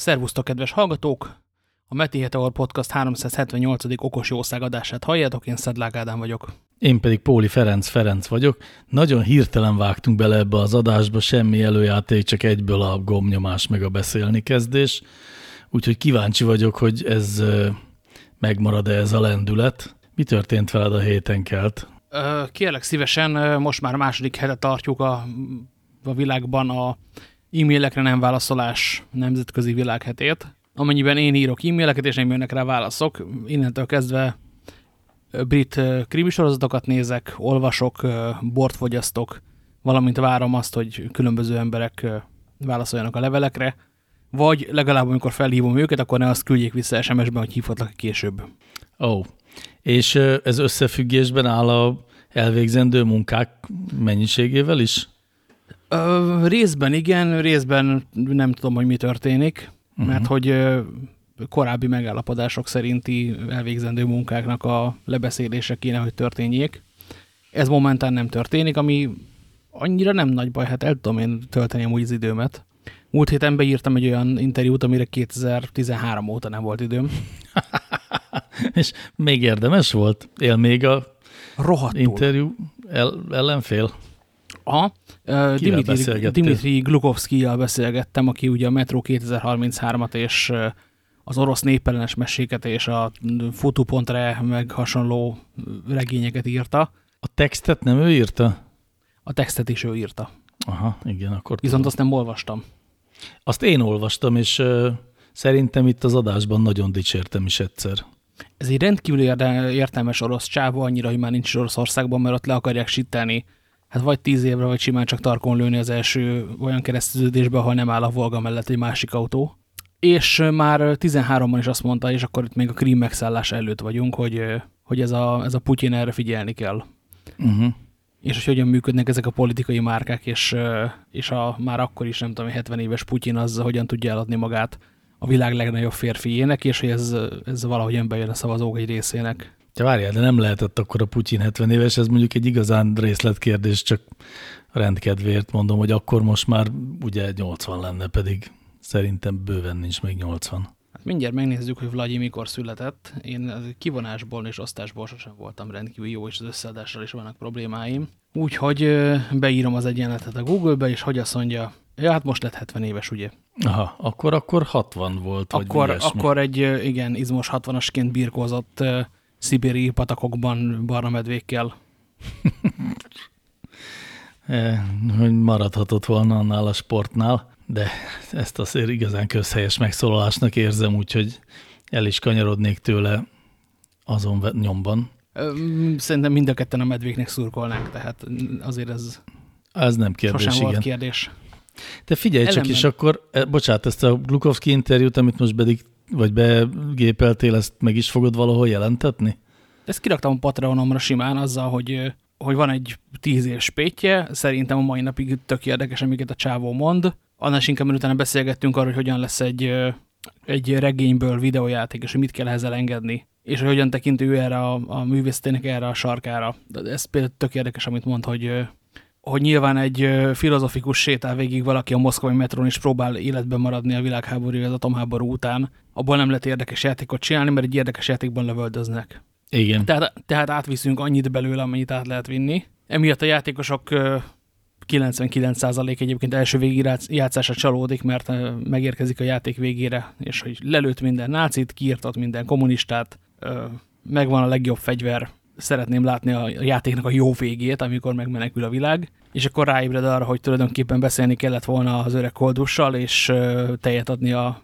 Szervusztok, kedves hallgatók! A Meti Heteor Podcast 378. okos jószág adását halljátok, én Szedlák Ádám vagyok. Én pedig Póli Ferenc Ferenc vagyok. Nagyon hirtelen vágtunk bele ebbe az adásba, semmi előjáték, csak egyből a gomnyomás meg a beszélni kezdés. Úgyhogy kíváncsi vagyok, hogy ez megmarad-e ez a lendület. Mi történt veled a héten kelt? Kérlek szívesen, most már második hete tartjuk a, a világban a e-mailekre nem válaszolás nemzetközi világhetét. Amennyiben én írok e-maileket, és nem jönnek rá válaszok, innentől kezdve brit krimisorozatokat nézek, olvasok, bort fogyasztok, valamint várom azt, hogy különböző emberek válaszoljanak a levelekre, vagy legalább amikor felhívom őket, akkor ne azt küldjék vissza SMS-ben, hogy hívhatlak később. Ó, oh. és ez összefüggésben áll a elvégzendő munkák mennyiségével is? Ö, részben igen, részben nem tudom, hogy mi történik, uh mhm. -huh. mert hogy ö, korábbi megállapodások szerinti elvégzendő munkáknak a lebeszélése kéne, hogy történjék. Ez momentán nem történik, ami annyira nem nagy baj, hát el tudom én tölteni amúgy az időmet. Múlt héten beírtam egy olyan interjút, amire 2013 óta nem volt időm. És még érdemes volt? Él még a Rohadtul. interjú el, ellenfél? Aha. Dimitri, Dimitri Glukovszkijjal beszélgettem, aki ugye a Metro 2033-at és az orosz népellenes meséket és a futu.re meg hasonló regényeket írta. A textet nem ő írta? A textet is ő írta. Aha, igen, akkor Viszont tudom. azt nem olvastam. Azt én olvastam, és szerintem itt az adásban nagyon dicsértem is egyszer. Ez egy rendkívül értelmes orosz csávó, annyira, hogy már nincs Oroszországban, mert ott le akarják sittelni hát vagy tíz évre, vagy simán csak tarkon lőni az első olyan kereszteződésbe, ahol nem áll a Volga mellett egy másik autó. És már 13-ban is azt mondta, és akkor itt még a Krím megszállás előtt vagyunk, hogy, hogy ez, a, ez a Putyin erre figyelni kell. Uh mhm. -huh. És hogy hogyan működnek ezek a politikai márkák, és, és a már akkor is nem tudom, 70 éves Putyin az hogyan tudja eladni magát a világ legnagyobb férfiének, és hogy ez, ez valahogyan bejön a szavazók egy részének. Te várjál, de nem lehetett akkor a Putyin 70 éves, ez mondjuk egy igazán részletkérdés, csak rendkedvéért mondom, hogy akkor most már ugye 80 lenne, pedig szerintem bőven nincs még 80. Hát mindjárt megnézzük, hogy Vlagyi mikor született. Én kivonásból és osztásból sosem voltam rendkívül jó, és az összeadással is vannak problémáim. Úgyhogy beírom az egyenletet a Google-be, és hogy azt mondja, ja, hát most lett 70 éves, ugye? Aha, akkor, akkor 60 volt, akkor, akkor egy, igen, izmos 60-asként birkózott szibéri patakokban barna medvékkel. Eh, hogy maradhatott volna annál a sportnál, de ezt azért igazán közhelyes megszólalásnak érzem, úgyhogy el is kanyarodnék tőle azon nyomban. Szerintem mind a ketten a medvéknek szurkolnánk, tehát azért ez, ez nem kérdés, sosem igen. volt kérdés. Te figyelj Ellenben. csak, és akkor, eh, bocsánat, ezt a Glukovski interjút, amit most pedig vagy begépeltél, ezt meg is fogod valahol jelentetni? Ezt kiraktam a Patreonomra simán azzal, hogy, hogy van egy tíz év spétje, szerintem a mai napig tök érdekes, amiket a csávó mond. Annál inkább, mert utána beszélgettünk arról, hogy hogyan lesz egy, egy regényből videójáték, és hogy mit kell ehhez elengedni, és hogy hogyan tekint ő erre a, a művészetének erre a sarkára. De ez például tök érdekes, amit mond, hogy hogy nyilván egy filozofikus sétál végig valaki a moszkvai metron is próbál életben maradni a világháború, az atomháború után, abból nem lehet érdekes játékot csinálni, mert egy érdekes játékban lövöldöznek. Igen. Tehát, tehát átviszünk annyit belőle, amennyit át lehet vinni. Emiatt a játékosok 99% egyébként első végigjátszása csalódik, mert megérkezik a játék végére, és hogy lelőtt minden nácit, kiirtott minden kommunistát, megvan a legjobb fegyver, szeretném látni a játéknak a jó végét, amikor megmenekül a világ, és akkor ráébred arra, hogy tulajdonképpen beszélni kellett volna az öreg koldussal, és tejet adni a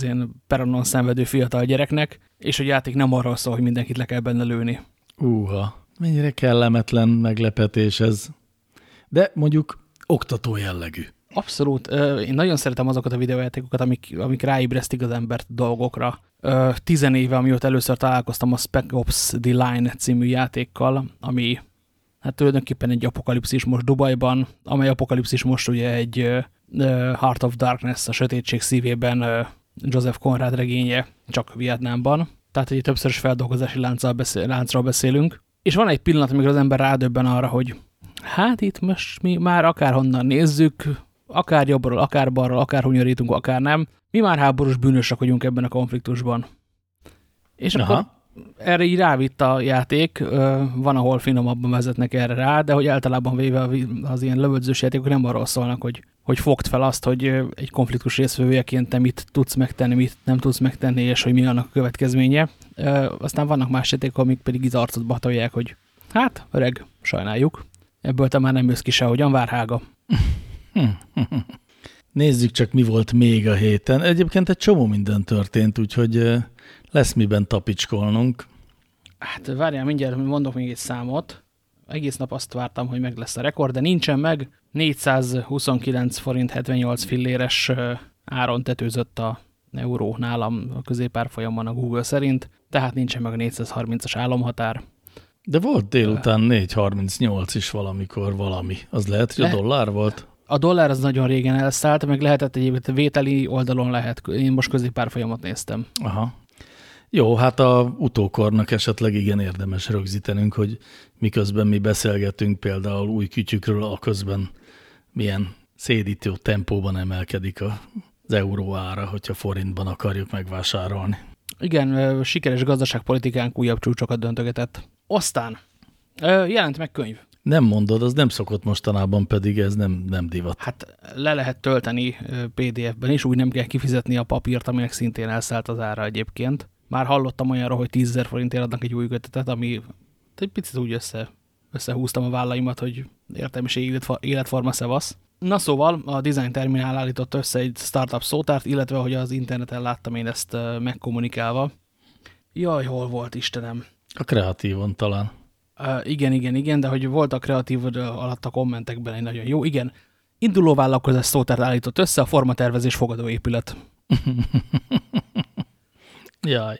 ilyen peronon szenvedő fiatal gyereknek, és a játék nem arról szól, hogy mindenkit le kell benne lőni. Úha, mennyire kellemetlen meglepetés ez. De mondjuk oktató jellegű. Abszolút. Én nagyon szeretem azokat a videójátékokat, amik, amik ráébresztik az embert dolgokra. Tizen éve, amióta először találkoztam a Spec Ops The Line című játékkal, ami hát tulajdonképpen egy apokalipszis most Dubajban, amely apokalipszis most ugye egy Heart of Darkness, a sötétség szívében Joseph Conrad regénye, csak Vietnámban. Tehát egy többszörös feldolgozási beszél, láncról beszélünk. És van egy pillanat, amikor az ember rádöbben arra, hogy hát itt most mi már akárhonnan nézzük, akár jobbról, akár balról, akár hunyorítunk, akár nem. Mi már háborús bűnösök vagyunk ebben a konfliktusban. És Aha. akkor erre így rávitt a játék, van, ahol finomabban vezetnek erre rá, de hogy általában véve az ilyen lövödzős játékok nem arról szólnak, hogy, hogy fogd fel azt, hogy egy konfliktus részvevőjeként te mit tudsz megtenni, mit nem tudsz megtenni, és hogy mi annak a következménye. Aztán vannak más játékok, amik pedig így arcot batolják, hogy hát, öreg, sajnáljuk. Ebből te már nem jössz ki sehogyan, várhága. Nézzük csak, mi volt még a héten. Egyébként egy csomó minden történt, úgyhogy lesz miben tapicskolnunk. Hát várjál, mindjárt mondok még egy számot. Egész nap azt vártam, hogy meg lesz a rekord, de nincsen meg. 429 forint 78 filléres áron tetőzött a euró nálam a középárfolyamban a Google szerint, tehát nincsen meg a 430-as álomhatár. De volt délután 4.38 is valamikor valami. Az lehet, hogy a dollár volt? A dollár az nagyon régen elszállt, meg lehetett egyébként vételi oldalon lehet. Én most középárfolyamot néztem. Aha. Jó, hát a utókornak esetleg igen érdemes rögzítenünk, hogy miközben mi beszélgetünk például új kütyükről, a közben milyen szédítő tempóban emelkedik az euró ára, hogyha forintban akarjuk megvásárolni. Igen, sikeres gazdaságpolitikánk újabb csúcsokat döntögetett. Aztán jelent meg könyv. Nem mondod, az nem szokott mostanában, pedig ez nem, nem divat. Hát le lehet tölteni PDF-ben is, úgy nem kell kifizetni a papírt, aminek szintén elszállt az ára egyébként. Már hallottam olyanról, hogy 10 forintért adnak egy új kötetet, ami egy picit úgy össze, összehúztam a vállaimat, hogy értelmiség életforma szevasz. Na szóval a Design Terminál állított össze egy startup szótárt, illetve hogy az interneten láttam én ezt megkommunikálva. Jaj, hol volt Istenem? A kreatívon talán. Uh, igen, igen, igen, de hogy volt a kreatív alatt a kommentekben egy nagyon jó. Igen, induló vállalkozás szótárt állított össze a formatervezés fogadóépület. Jaj.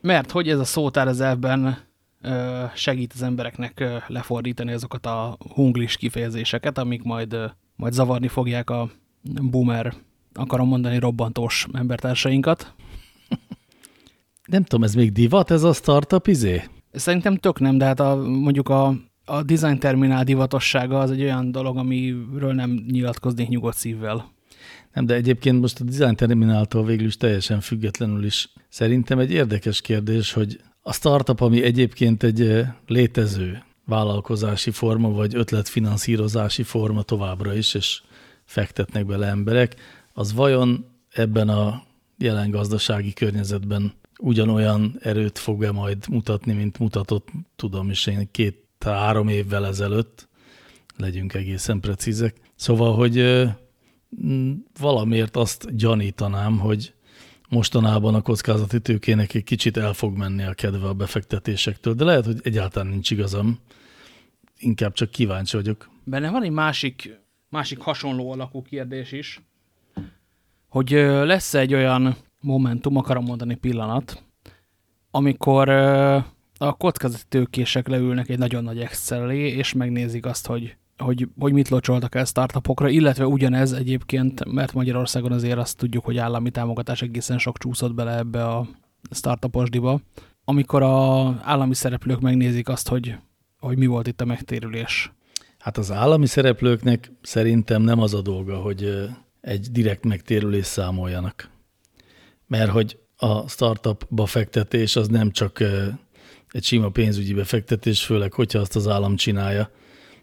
Mert hogy ez a szótár az elvben segít az embereknek lefordítani azokat a hunglis kifejezéseket, amik majd, majd zavarni fogják a boomer, akarom mondani, robbantós embertársainkat. Nem tudom, ez még divat, ez a startup izé? Szerintem tök nem, de hát a, mondjuk a, a design terminál divatossága az egy olyan dolog, amiről nem nyilatkoznék nyugodt szívvel. Nem, de egyébként most a design termináltól végül is teljesen függetlenül is szerintem egy érdekes kérdés, hogy a startup, ami egyébként egy létező vállalkozási forma, vagy ötletfinanszírozási forma továbbra is, és fektetnek bele emberek, az vajon ebben a jelen gazdasági környezetben ugyanolyan erőt fog-e majd mutatni, mint mutatott, tudom is én, két-három évvel ezelőtt, legyünk egészen precízek. Szóval, hogy valamiért azt gyanítanám, hogy mostanában a kockázati tőkének egy kicsit el fog menni a kedve a befektetésektől, de lehet, hogy egyáltalán nincs igazam. Inkább csak kíváncsi vagyok. Benne van egy másik, másik hasonló alakú kérdés is, hogy lesz egy olyan momentum, akarom mondani pillanat, amikor a kockázati tőkések leülnek egy nagyon nagy Excel és megnézik azt, hogy hogy, hogy mit locsoltak el startupokra, illetve ugyanez egyébként, mert Magyarországon azért azt tudjuk, hogy állami támogatás egészen sok csúszott bele ebbe a startuposdiba, amikor a állami szereplők megnézik azt, hogy, hogy mi volt itt a megtérülés. Hát az állami szereplőknek szerintem nem az a dolga, hogy egy direkt megtérülés számoljanak. Mert hogy a startup befektetés az nem csak egy sima pénzügyi befektetés, főleg, hogyha azt az állam csinálja,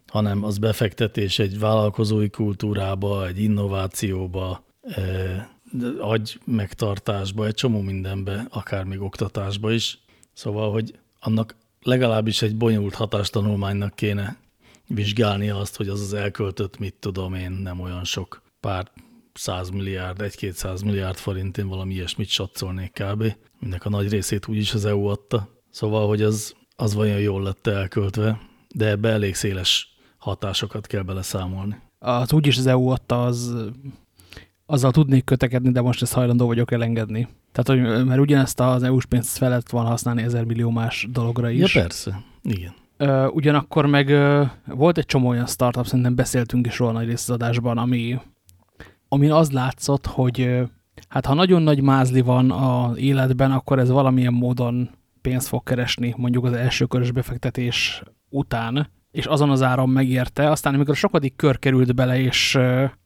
hanem az befektetés egy vállalkozói kultúrába, egy innovációba, agy megtartásba, egy csomó mindenbe, akár még oktatásba is. Szóval, hogy annak legalábbis egy bonyolult hatástanulmánynak kéne vizsgálnia azt, hogy az az elköltött, mit tudom én, nem olyan sok pár száz milliárd, egy-kétszáz milliárd forintén valami ilyesmit satszolnék kb. Mindnek a nagy részét úgyis az EU adta. Szóval, hogy az, az vajon jól lett elköltve, de ebbe elég széles hatásokat kell beleszámolni. Az úgyis az EU adta, az, azzal tudnék kötekedni, de most ezt hajlandó vagyok elengedni. Tehát, hogy, mert ugyanezt az EU-s pénzt felett van használni ezer millió más dologra is. Ja, persze. Igen. ugyanakkor meg volt egy csomó olyan startup, szerintem beszéltünk is róla nagy rész az adásban, ami, amin az látszott, hogy hát ha nagyon nagy mázli van az életben, akkor ez valamilyen módon pénzt fog keresni, mondjuk az első körös befektetés után, és azon az áron megérte. Aztán amikor a sokadik kör került bele, és,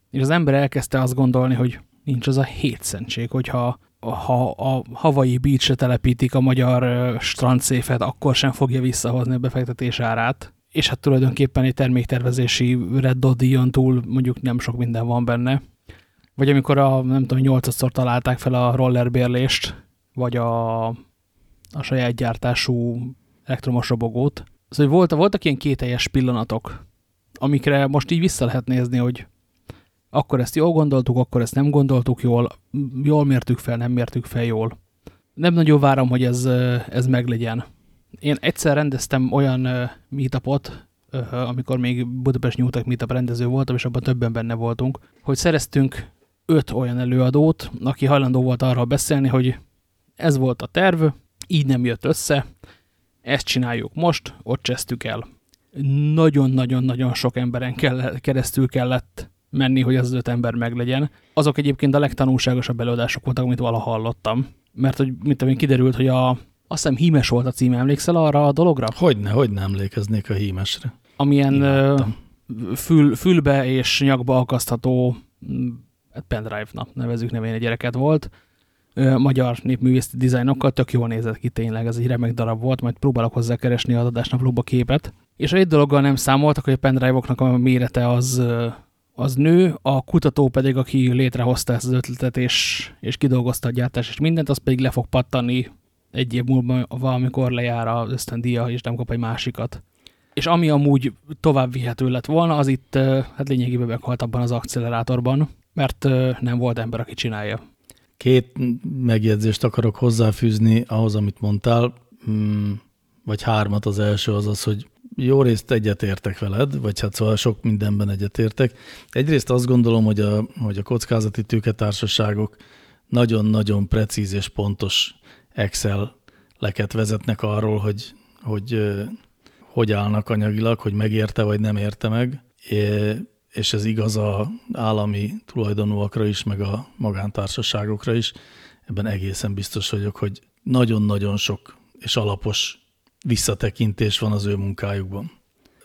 És az ember elkezdte azt gondolni, hogy nincs az a hétszentség, hogyha ha a havai beachre telepítik a magyar strandszéfet, akkor sem fogja visszahozni a befektetés árát. És hát tulajdonképpen egy terméktervezési Red Dot díjon túl mondjuk nem sok minden van benne. Vagy amikor a, nem tudom, nyolcadszor találták fel a rollerbérlést, vagy a, a saját gyártású elektromos robogót. Szóval volt, voltak ilyen kételjes pillanatok, amikre most így vissza lehet nézni, hogy akkor ezt jól gondoltuk, akkor ezt nem gondoltuk jól, jól mértük fel, nem mértük fel jól. Nem nagyon várom, hogy ez, ez meglegyen. Én egyszer rendeztem olyan meetupot, amikor még Budapest Nyújtak meetup rendező voltam, és abban többen benne voltunk, hogy szereztünk öt olyan előadót, aki hajlandó volt arról beszélni, hogy ez volt a terv, így nem jött össze, ezt csináljuk most, ott csesztük el. Nagyon-nagyon-nagyon sok emberen kell, keresztül kellett menni, hogy az öt ember meglegyen. Azok egyébként a legtanulságosabb előadások voltak, amit valaha hallottam. Mert hogy mint amint kiderült, hogy a, azt hiszem hímes volt a címe, emlékszel arra a dologra? Hogyne, hogy nem emlékeznék a hímesre. Amilyen fül, fülbe és nyakba akasztható hát pendrive-na nevezük nevén egy gyereket volt, magyar népművészeti dizájnokkal, tök jól nézett ki tényleg, ez egy remek darab volt, majd próbálok hozzá keresni az adásnaplóba képet. És egy dologgal nem számoltak, hogy a pendrive-oknak a mérete az, az nő, a kutató pedig, aki létrehozta ezt az ötletet és, és kidolgozta a gyártás és mindent, az pedig le fog pattani egy év múlva valamikor lejár az ösztöndíja, és nem kap egy másikat. És ami amúgy tovább vihető lett volna, az itt hát lényegében meghalt abban az accelerátorban, mert nem volt ember, aki csinálja. Két megjegyzést akarok hozzáfűzni ahhoz, amit mondtál, mm, vagy hármat. Az első az az, hogy jó részt egyetértek veled, vagy hát szóval sok mindenben egyetértek. Egyrészt azt gondolom, hogy a, hogy a kockázati tőketársaságok nagyon-nagyon precíz és pontos Excel leket vezetnek arról, hogy, hogy hogy állnak anyagilag, hogy megérte vagy nem érte meg, és ez igaz a állami tulajdonúakra is, meg a magántársaságokra is. Ebben egészen biztos vagyok, hogy nagyon-nagyon sok és alapos visszatekintés van az ő munkájukban.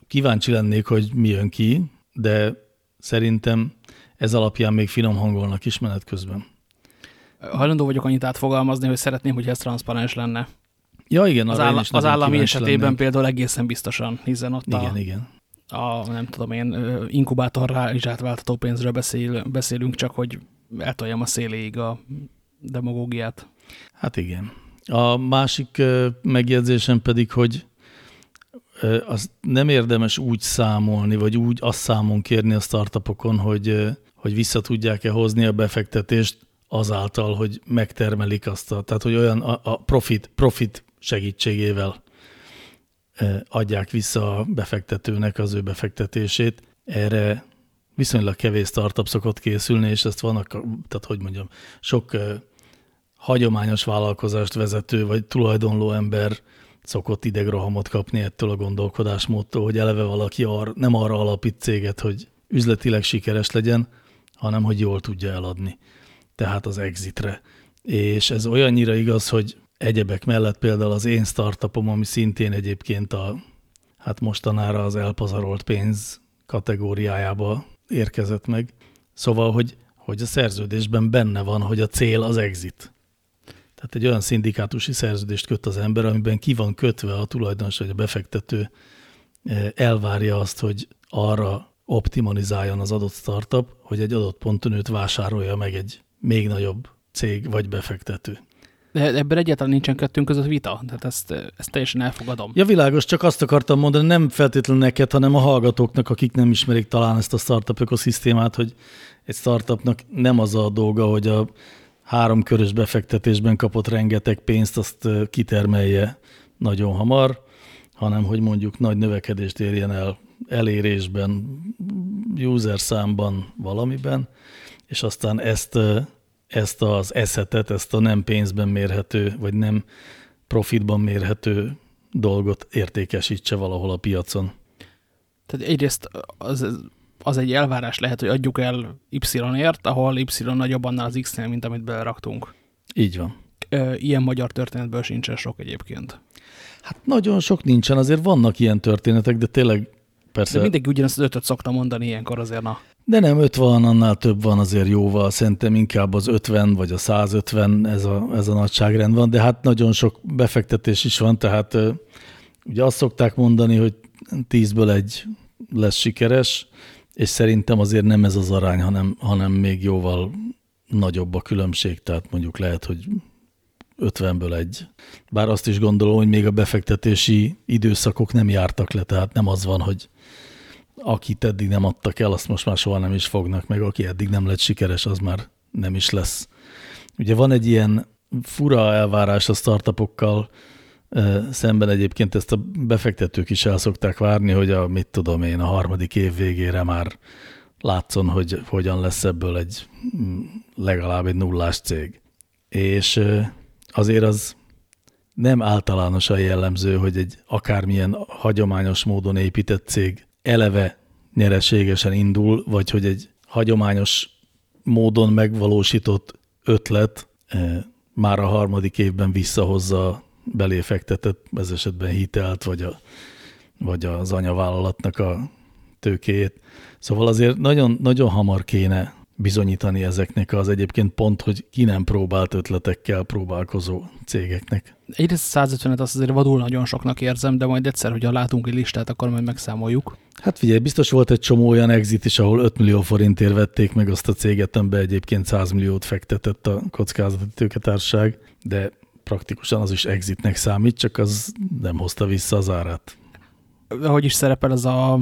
Kíváncsi lennék, hogy mi jön ki, de szerintem ez alapján még finom hangolnak is menet közben. Hajlandó vagyok annyit átfogalmazni, hogy szeretném, hogy ez transzparens lenne. Ja, igen. Az, áll az állami esetében lennék. például egészen biztosan, hiszen ott igen, a, igen. A, nem tudom én, inkubátorra is átváltató pénzről beszél, beszélünk, csak hogy eltoljam a széléig a demagógiát. Hát igen. A másik megjegyzésem pedig, hogy az nem érdemes úgy számolni, vagy úgy azt számon kérni a startupokon, hogy, hogy vissza tudják-e hozni a befektetést azáltal, hogy megtermelik azt a, tehát hogy olyan a, a profit, profit segítségével adják vissza a befektetőnek az ő befektetését. Erre viszonylag kevés startup szokott készülni, és ezt vannak, tehát hogy mondjam, sok hagyományos vállalkozást vezető vagy tulajdonló ember szokott idegrohamot kapni ettől a gondolkodásmódtól, hogy eleve valaki ar, nem arra alapít céget, hogy üzletileg sikeres legyen, hanem hogy jól tudja eladni. Tehát az exitre. És ez olyannyira igaz, hogy egyebek mellett például az én startupom, ami szintén egyébként a, hát mostanára az elpazarolt pénz kategóriájába érkezett meg. Szóval, hogy, hogy a szerződésben benne van, hogy a cél az exit. Tehát egy olyan szindikátusi szerződést köt az ember, amiben ki van kötve a tulajdonos vagy a befektető, eh, elvárja azt, hogy arra optimalizáljon az adott startup, hogy egy adott ponton őt vásárolja meg egy még nagyobb cég vagy befektető. Ebben egyáltalán nincsen kettőnk között vita, tehát ezt, ezt teljesen elfogadom. Ja, világos, csak azt akartam mondani, nem feltétlenül neked, hanem a hallgatóknak, akik nem ismerik talán ezt a startup ökoszisztémát, hogy egy startupnak nem az a dolga, hogy a három körös befektetésben kapott rengeteg pénzt, azt kitermelje nagyon hamar, hanem hogy mondjuk nagy növekedést érjen el elérésben, user számban, valamiben, és aztán ezt ezt az eszetet, ezt a nem pénzben mérhető, vagy nem profitban mérhető dolgot értékesítse valahol a piacon. Tehát egyrészt az, az egy elvárás lehet, hogy adjuk el Y-ért, ahol Y nagyobb annál az X-nél, mint amit beleraktunk. Így van. Ilyen magyar történetből sincsen sok egyébként. Hát nagyon sok nincsen, azért vannak ilyen történetek, de tényleg persze. De mindenki ugyanazt az ötöt szokta mondani ilyenkor azért, na. De nem 50, annál több van azért jóval, szerintem inkább az 50 vagy a 150 ez a, ez a nagyságrend van, de hát nagyon sok befektetés is van, tehát ugye azt szokták mondani, hogy 10-ből egy lesz sikeres, és szerintem azért nem ez az arány, hanem, hanem még jóval nagyobb a különbség, tehát mondjuk lehet, hogy 50-ből egy. Bár azt is gondolom, hogy még a befektetési időszakok nem jártak le, tehát nem az van, hogy akit eddig nem adtak el, azt most már soha nem is fognak, meg aki eddig nem lett sikeres, az már nem is lesz. Ugye van egy ilyen fura elvárás a startupokkal, szemben egyébként ezt a befektetők is el szokták várni, hogy a, mit tudom én, a harmadik év végére már látszon, hogy hogyan lesz ebből egy legalább egy nullás cég. És azért az nem általánosan jellemző, hogy egy akármilyen hagyományos módon épített cég eleve nyereségesen indul, vagy hogy egy hagyományos módon megvalósított ötlet már a harmadik évben visszahozza belé fektetett, ez esetben hitelt, vagy, a, vagy az anyavállalatnak a tőkéjét. Szóval azért nagyon, nagyon hamar kéne bizonyítani ezeknek az egyébként pont, hogy ki nem próbált ötletekkel próbálkozó cégeknek. Egyrészt 150-et azt azért vadul nagyon soknak érzem, de majd egyszer, hogyha látunk egy listát, akkor majd megszámoljuk. Hát figyelj, biztos volt egy csomó olyan exit is, ahol 5 millió forintért vették meg azt a céget, amiben egyébként 100 milliót fektetett a kockázati tőketárság, de praktikusan az is exitnek számít, csak az nem hozta vissza az árát. Hogy is szerepel ez a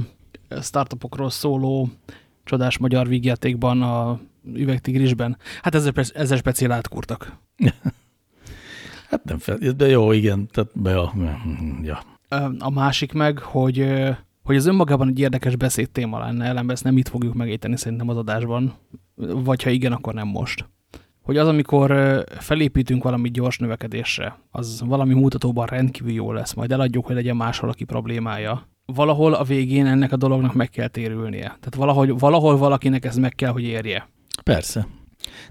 startupokról szóló csodás magyar vígjátékban, a üvegtigrisben. Hát ezzel, ezzel speciál átkúrtak. hát nem fel, de jó, igen. Tehát be a, ja. A másik meg, hogy, hogy az önmagában egy érdekes beszéd téma lenne, ellenben ezt nem itt fogjuk megéteni szerintem az adásban, vagy ha igen, akkor nem most. Hogy az, amikor felépítünk valami gyors növekedésre, az valami mutatóban rendkívül jó lesz, majd eladjuk, hogy legyen máshol, aki problémája valahol a végén ennek a dolognak meg kell térülnie. Tehát valahogy, valahol valakinek ez meg kell, hogy érje. Persze.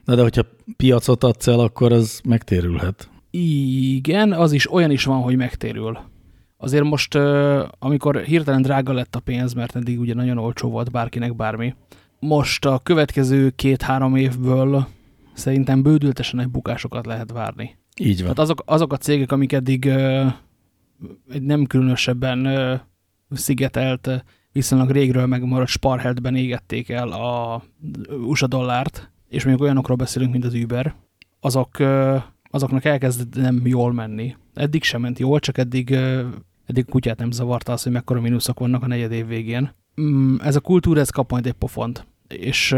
Na de hogyha piacot adsz el, akkor az megtérülhet. Igen, az is olyan is van, hogy megtérül. Azért most, amikor hirtelen drága lett a pénz, mert eddig ugye nagyon olcsó volt bárkinek bármi, most a következő két-három évből szerintem bődültesen egy bukásokat lehet várni. Így van. Tehát azok, azok a cégek, amik eddig egy nem különösebben szigetelt, viszonylag régről megmaradt Sparheltben égették el a USA dollárt, és mondjuk olyanokról beszélünk, mint az Uber, azok, azoknak elkezd nem jól menni. Eddig sem ment jól, csak eddig, eddig kutyát nem zavarta az, hogy mekkora mínuszok vannak a negyed év végén. Mm, ez a kultúra, ez kap majd egy pofont. És,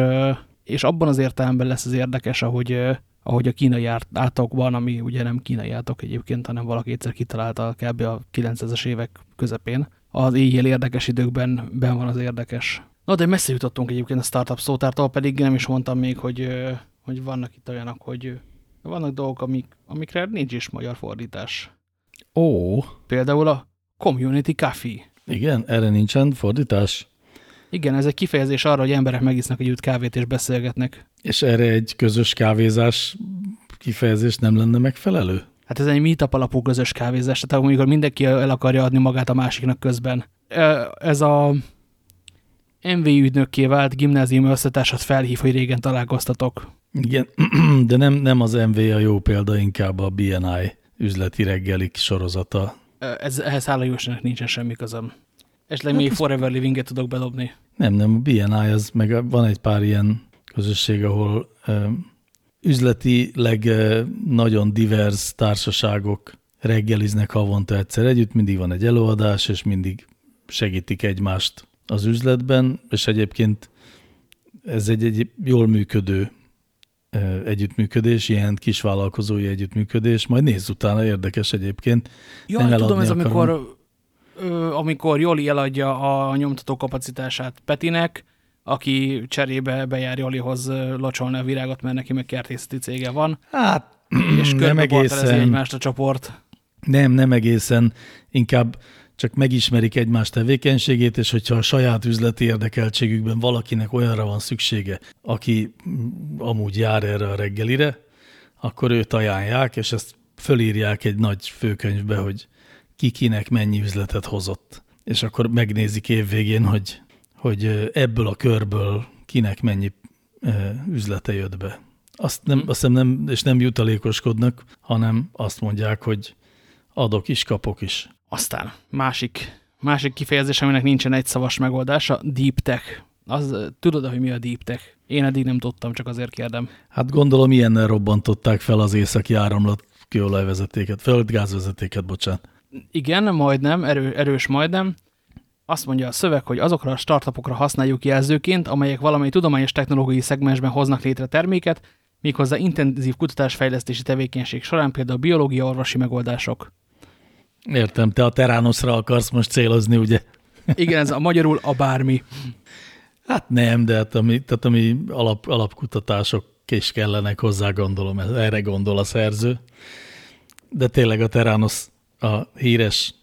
és abban az értelemben lesz az érdekes, ahogy, ahogy a kínai átokban, ami ugye nem kínai átok egyébként, hanem valaki egyszer kitalálta kb. a 900-es évek közepén, az éjjel érdekes időkben ben van az érdekes. Na, de messze jutottunk egyébként a startup szótártól, pedig nem is mondtam még, hogy, hogy vannak itt olyanok, hogy vannak dolgok, amik, amikre nincs is magyar fordítás. Ó. Például a Community Coffee. Igen, erre nincsen fordítás? Igen, ez egy kifejezés arra, hogy emberek megisznak együtt kávét és beszélgetnek. És erre egy közös kávézás kifejezés nem lenne megfelelő? Hát ez egy meetup alapú közös kávézás, tehát amikor mindenki el akarja adni magát a másiknak közben. Ez a MV ügynökké vált gimnázium összetársat felhív, hogy régen találkoztatok. Igen, de nem, nem az MV a jó példa, inkább a BNI üzleti reggelik sorozata. Ez, ehhez hálajósnak nincsen semmi közöm. Esetleg hát még Forever Living-et tudok bedobni. Nem, nem, a BNI az, meg van egy pár ilyen közösség, ahol üzletileg nagyon divers társaságok reggeliznek havonta egyszer együtt, mindig van egy előadás, és mindig segítik egymást az üzletben, és egyébként ez egy, egy jól működő együttműködés, ilyen kisvállalkozói együttműködés, majd nézz utána, érdekes egyébként. Ja, Nem tudom, ez akarom. amikor, amikor Joli eladja a nyomtató kapacitását Petinek, aki cserébe bejár Jolihoz locsolni a virágot, mert neki meg kertészeti cége van. Hát, és nem egészen. egymást a csoport. Nem, nem egészen. Inkább csak megismerik egymás tevékenységét, és hogyha a saját üzleti érdekeltségükben valakinek olyanra van szüksége, aki amúgy jár erre a reggelire, akkor őt ajánlják, és ezt fölírják egy nagy főkönyvbe, hogy ki kinek mennyi üzletet hozott. és akkor megnézik évvégén, hogy, hogy ebből a körből kinek mennyi üzlete jött be. Azt nem, azt hiszem nem, és nem jutalékoskodnak, hanem azt mondják, hogy adok is, kapok is. Aztán másik, másik kifejezés, aminek nincsen egy szavas megoldása, deep tech. Az, tudod, hogy mi a deep tech? Én eddig nem tudtam, csak azért kérdem. Hát gondolom ilyennel robbantották fel az északi áramlat kőolajvezetéket, földgázvezetéket, bocsánat. Igen, majdnem, erő, erős majdnem. Azt mondja a szöveg, hogy azokra a startupokra használjuk jelzőként, amelyek valamely tudományos technológiai szegmensben hoznak létre terméket, méghozzá intenzív kutatásfejlesztési tevékenység során például biológia orvosi megoldások. Értem, te a Teránoszra akarsz most célozni, ugye? Igen, ez a magyarul a bármi. Hát nem, de hát ami, tehát ami alap, alapkutatások is kellenek hozzá, gondolom, erre gondol a szerző. De tényleg a Teránosz a híres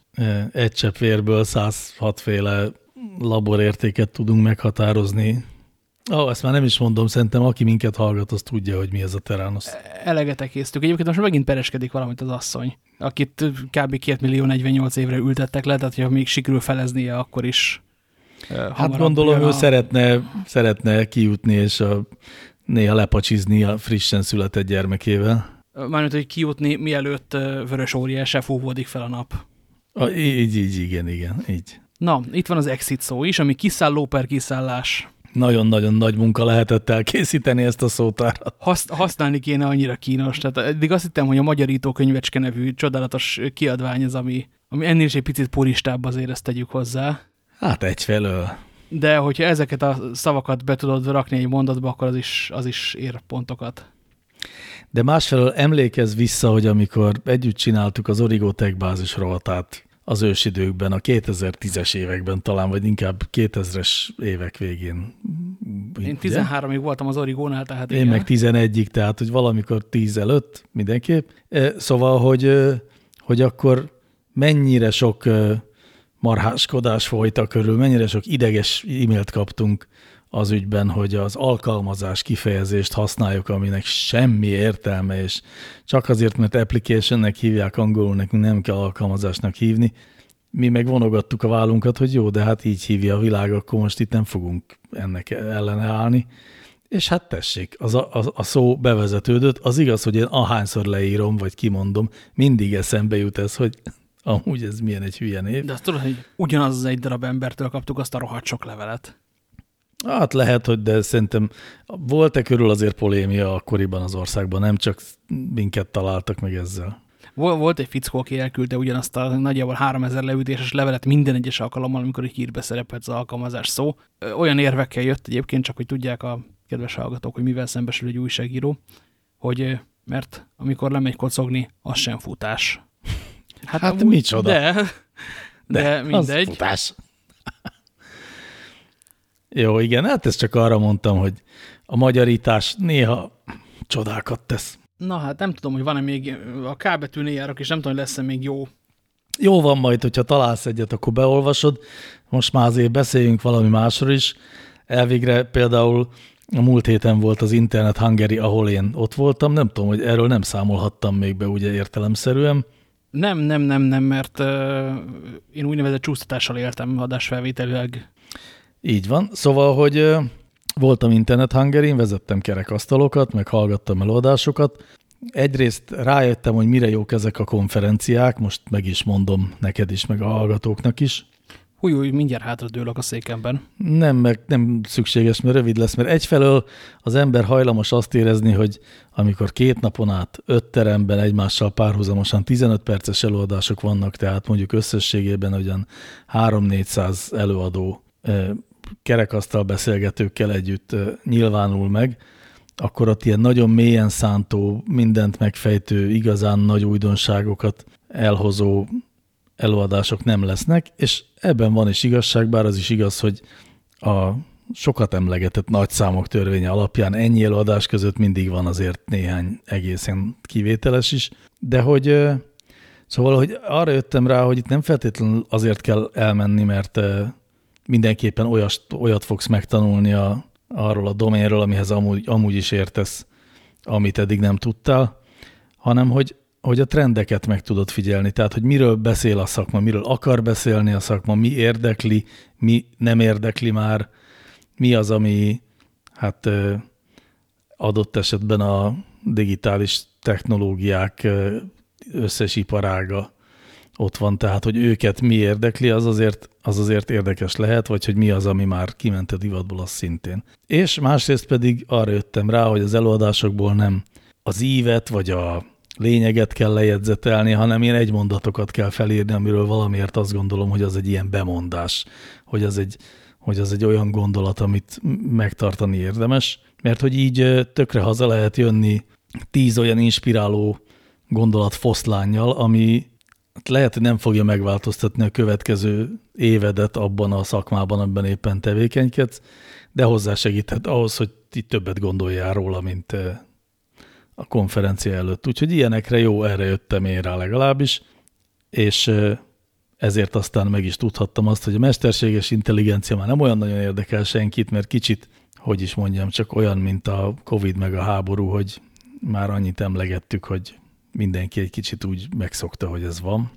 egy csepp vérből 106 féle laborértéket tudunk meghatározni. Ó, oh, ezt már nem is mondom, szerintem aki minket hallgat, az tudja, hogy mi ez a Teránosz. Eleget késztük. Egyébként most megint pereskedik valamit az asszony, akit kb. 2 millió 48 évre ültettek le, tehát ha még sikerül feleznie, akkor is Hát gondolom, ő a... szeretne, szeretne kijutni, és a, néha lepacsizni a frissen született gyermekével. Mármint, hogy kijutni, mielőtt vörös óriás fúvódik fel a nap. A, így, így, igen, igen, így. Na, itt van az exit szó is, ami kiszálló per kiszállás. Nagyon-nagyon nagy munka lehetett elkészíteni ezt a szótárat. Hasz, használni kéne annyira kínos. Tehát eddig azt hittem, hogy a Magyarító könyvecske nevű csodálatos kiadvány az, ami, ami ennél is egy picit puristább azért ezt tegyük hozzá. Hát egyfelől. De hogyha ezeket a szavakat be tudod rakni egy mondatba, akkor az is, az is ér pontokat. De másfelől emlékezz vissza, hogy amikor együtt csináltuk az Origo Tech bázis rovatát az ősidőkben, a 2010-es években talán, vagy inkább 2000-es évek végén. Én 13-ig voltam az Origónál, tehát Én igen. meg 11-ig, tehát hogy valamikor 10 előtt mindenképp. Szóval, hogy, hogy akkor mennyire sok marháskodás folyt a körül, mennyire sok ideges e-mailt kaptunk az ügyben, hogy az alkalmazás kifejezést használjuk, aminek semmi értelme, és csak azért, mert applicationnek hívják angolul, nekünk nem kell alkalmazásnak hívni. Mi meg vonogattuk a vállunkat, hogy jó, de hát így hívja a világ, akkor most itt nem fogunk ennek ellene állni. És hát tessék, az a, a, a szó bevezetődött, az igaz, hogy én ahányszor leírom, vagy kimondom, mindig eszembe jut ez, hogy amúgy ez milyen egy hülye név. De azt tudod, hogy ugyanaz az egy darab embertől kaptuk azt a rohadt sok levelet. Hát lehet, hogy de szerintem volt-e körül azért polémia akkoriban az országban, nem csak minket találtak meg ezzel. Volt egy fickó, aki elküldte ugyanazt a nagyjából 3000 leütéses levelet minden egyes alkalommal, amikor egy hírbe szerepelt az alkalmazás szó. Olyan érvekkel jött egyébként, csak hogy tudják a kedves hallgatók, hogy mivel szembesül egy újságíró, hogy mert amikor lemegy kocogni, az sem futás. Hát, hát micsoda? De, de, de mindegy. Az futás. Jó, igen, hát ezt csak arra mondtam, hogy a magyarítás néha csodákat tesz. Na hát nem tudom, hogy van-e még, a K betűnél járok, és nem tudom, hogy lesz-e még jó. Jó van majd, hogyha találsz egyet, akkor beolvasod. Most már azért beszéljünk valami másról is. Elvégre például a múlt héten volt az Internet Hungary, ahol én ott voltam. Nem tudom, hogy erről nem számolhattam még be ugye értelemszerűen. Nem, nem, nem, nem, mert uh, én úgynevezett csúsztatással éltem adásfelvételileg. Így van. Szóval, hogy voltam Internet Hungary, vezettem kerekasztalokat, meg hallgattam előadásokat. Egyrészt rájöttem, hogy mire jók ezek a konferenciák, most meg is mondom neked is, meg a hallgatóknak is. Húj, húj, mindjárt hátradőlök a székemben. Nem, meg nem szükséges, mert rövid lesz, mert egyfelől az ember hajlamos azt érezni, hogy amikor két napon át öt teremben egymással párhuzamosan 15 perces előadások vannak, tehát mondjuk összességében ugyan 3-400 előadó kerekasztal beszélgetőkkel együtt nyilvánul meg, akkor ott ilyen nagyon mélyen szántó, mindent megfejtő, igazán nagy újdonságokat elhozó előadások nem lesznek, és ebben van is igazság, bár az is igaz, hogy a sokat emlegetett nagyszámok törvénye alapján ennyi előadás között mindig van azért néhány egészen kivételes is, de hogy szóval, hogy arra jöttem rá, hogy itt nem feltétlenül azért kell elmenni, mert mindenképpen olyas, olyat fogsz megtanulni a, arról a doménről, amihez amúgy, amúgy is értesz, amit eddig nem tudtál, hanem hogy hogy a trendeket meg tudod figyelni, tehát hogy miről beszél a szakma, miről akar beszélni a szakma, mi érdekli, mi nem érdekli már, mi az, ami hát adott esetben a digitális technológiák összes iparága ott van, tehát hogy őket mi érdekli, az azért, az azért érdekes lehet, vagy hogy mi az, ami már kiment a divatból, az szintén. És másrészt pedig arra jöttem rá, hogy az előadásokból nem az ívet, vagy a lényeget kell lejegyzetelni, hanem ilyen egymondatokat kell felírni, amiről valamiért azt gondolom, hogy az egy ilyen bemondás, hogy az egy, hogy az egy olyan gondolat, amit megtartani érdemes, mert hogy így tökre haza lehet jönni tíz olyan inspiráló gondolat foszlányjal, ami lehet, hogy nem fogja megváltoztatni a következő évedet abban a szakmában, amiben éppen tevékenykedsz, de hozzásegíthet ahhoz, hogy itt többet gondoljál róla, mint a konferencia előtt. Úgyhogy ilyenekre jó, erre jöttem én rá legalábbis, és ezért aztán meg is tudhattam azt, hogy a mesterséges intelligencia már nem olyan nagyon érdekel senkit, mert kicsit, hogy is mondjam, csak olyan, mint a Covid meg a háború, hogy már annyit emlegettük, hogy mindenki egy kicsit úgy megszokta, hogy ez van.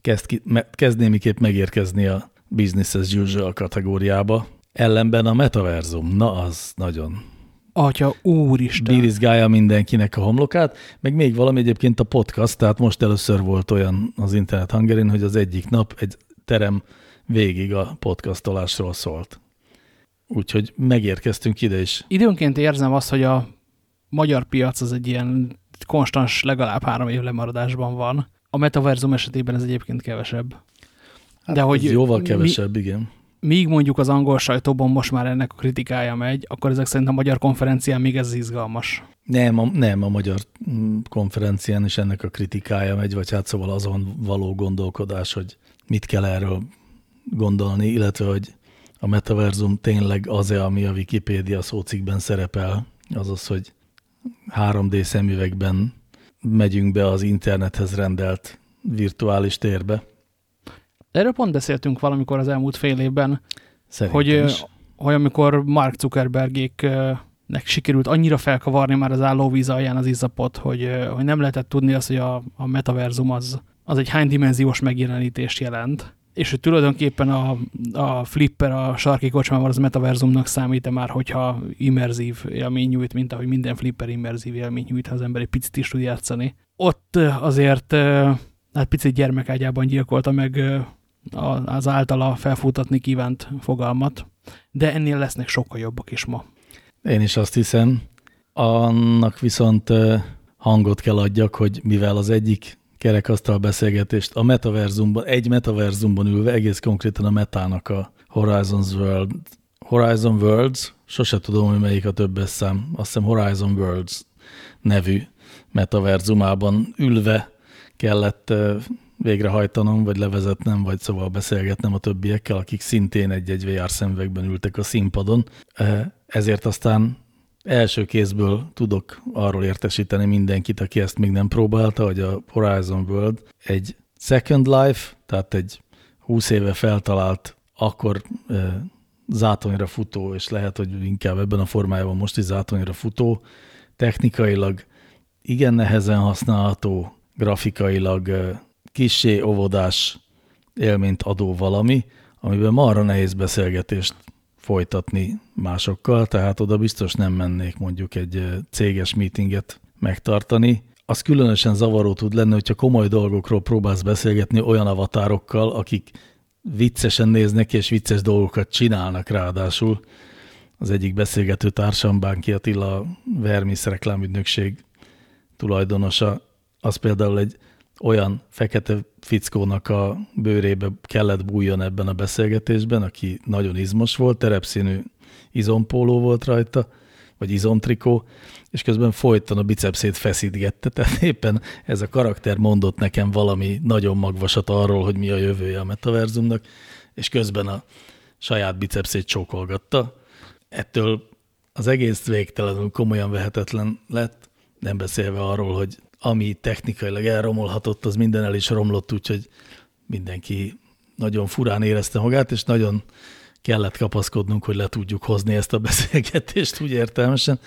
Kezd, ki, me, kezd némiképp megérkezni a business as usual kategóriába. Ellenben a metaverzum, na az nagyon Atya úristen. Birizgálja mindenkinek a homlokát, meg még valami egyébként a podcast, tehát most először volt olyan az Internet Hangerin, hogy az egyik nap egy terem végig a podcastolásról szólt. Úgyhogy megérkeztünk ide is. Időnként érzem azt, hogy a magyar piac az egy ilyen konstans, legalább három év lemaradásban van. A metaverzum esetében ez egyébként kevesebb. Hát De hogy jóval kevesebb, mi, igen míg mondjuk az angol sajtóban most már ennek a kritikája megy, akkor ezek szerint a magyar konferencián még ez izgalmas. Nem a, nem, a magyar mm, konferencián is ennek a kritikája megy, vagy hát szóval azon való gondolkodás, hogy mit kell erről gondolni, illetve hogy a metaverzum tényleg az-e, ami a Wikipédia szócikben szerepel, azaz, hogy 3D szemüvegben megyünk be az internethez rendelt virtuális térbe. Erről pont beszéltünk valamikor az elmúlt fél évben, Szerintem hogy, is. hogy amikor Mark Zuckerbergéknek sikerült annyira felkavarni már az állóvíz alján az izzapot, hogy, hogy nem lehetett tudni azt, hogy a, a metaverzum az, az egy hánydimenziós megjelenítést jelent, és hogy tulajdonképpen a, a flipper a sarki kocsmában az metaverzumnak számít -e már, hogyha immerzív élmény nyújt, mint ahogy minden flipper immerzív élmény nyújt, ha az ember egy picit is tud játszani. Ott azért hát picit gyermekágyában gyilkolta meg az általa felfutatni kívánt fogalmat, de ennél lesznek sokkal jobbak is ma. Én is azt hiszem. Annak viszont hangot kell adjak, hogy mivel az egyik kerekasztal beszélgetést a metaverzumban, egy metaverzumban ülve, egész konkrétan a metának a Horizons World, Horizon Worlds, sose tudom, hogy melyik a többes szám, azt hiszem Horizon Worlds nevű metaverzumában ülve kellett végrehajtanom, vagy levezetnem, vagy szóval beszélgetnem a többiekkel, akik szintén egy-egy VR szemüvegben ültek a színpadon. Ezért aztán első kézből tudok arról értesíteni mindenkit, aki ezt még nem próbálta, hogy a Horizon World egy Second Life, tehát egy 20 éve feltalált, akkor zátonyra futó, és lehet, hogy inkább ebben a formájában most is zátonyra futó, technikailag igen nehezen használható, grafikailag kissé óvodás élményt adó valami, amiben marra nehéz beszélgetést folytatni másokkal, tehát oda biztos nem mennék mondjuk egy céges meetinget megtartani. Az különösen zavaró tud lenni, hogyha komoly dolgokról próbálsz beszélgetni olyan avatárokkal, akik viccesen néznek és vicces dolgokat csinálnak ráadásul. Az egyik beszélgető társam, Bánki Attila, Vermis reklámügynökség tulajdonosa, az például egy olyan fekete fickónak a bőrébe kellett bújjon ebben a beszélgetésben, aki nagyon izmos volt, terepszínű izompóló volt rajta, vagy izomtrikó, és közben folyton a bicepszét feszítgette, tehát éppen ez a karakter mondott nekem valami nagyon magvasat arról, hogy mi a jövője a metaverzumnak, és közben a saját bicepszét csókolgatta. Ettől az egész végtelenül komolyan vehetetlen lett, nem beszélve arról, hogy ami technikailag elromolhatott, az minden el is romlott, úgyhogy mindenki nagyon furán érezte magát, és nagyon kellett kapaszkodnunk, hogy le tudjuk hozni ezt a beszélgetést úgy értelmesen.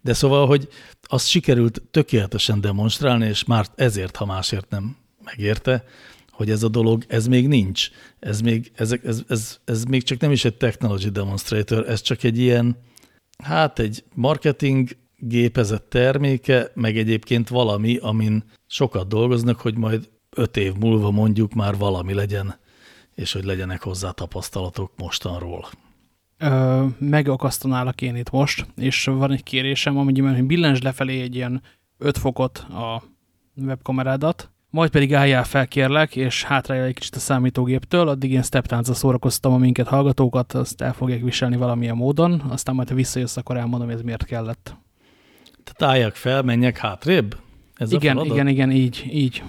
De szóval, hogy azt sikerült tökéletesen demonstrálni, és már ezért, ha másért nem megérte, hogy ez a dolog, ez még nincs. Ez még, ez, ez, ez, ez még csak nem is egy technology demonstrator, ez csak egy ilyen, hát egy marketing gépezett terméke, meg egyébként valami, amin sokat dolgoznak, hogy majd öt év múlva mondjuk már valami legyen, és hogy legyenek hozzá tapasztalatok mostanról. Ö, megakasztanálak én itt most, és van egy kérésem, amennyiben, hogy billens lefelé egy ilyen 5 fokot a webkamerádat, majd pedig álljál fel kérlek, és hátraáll egy kicsit a számítógéptől, addig én steptáncra szórakoztam a minket hallgatókat, azt el fogják viselni valamilyen módon, aztán majd ha visszajössz, akkor elmondom, hogy ez miért kellett. Tehát álljak fel, menjek hátrébb? Ez igen, igen, igen, így, így.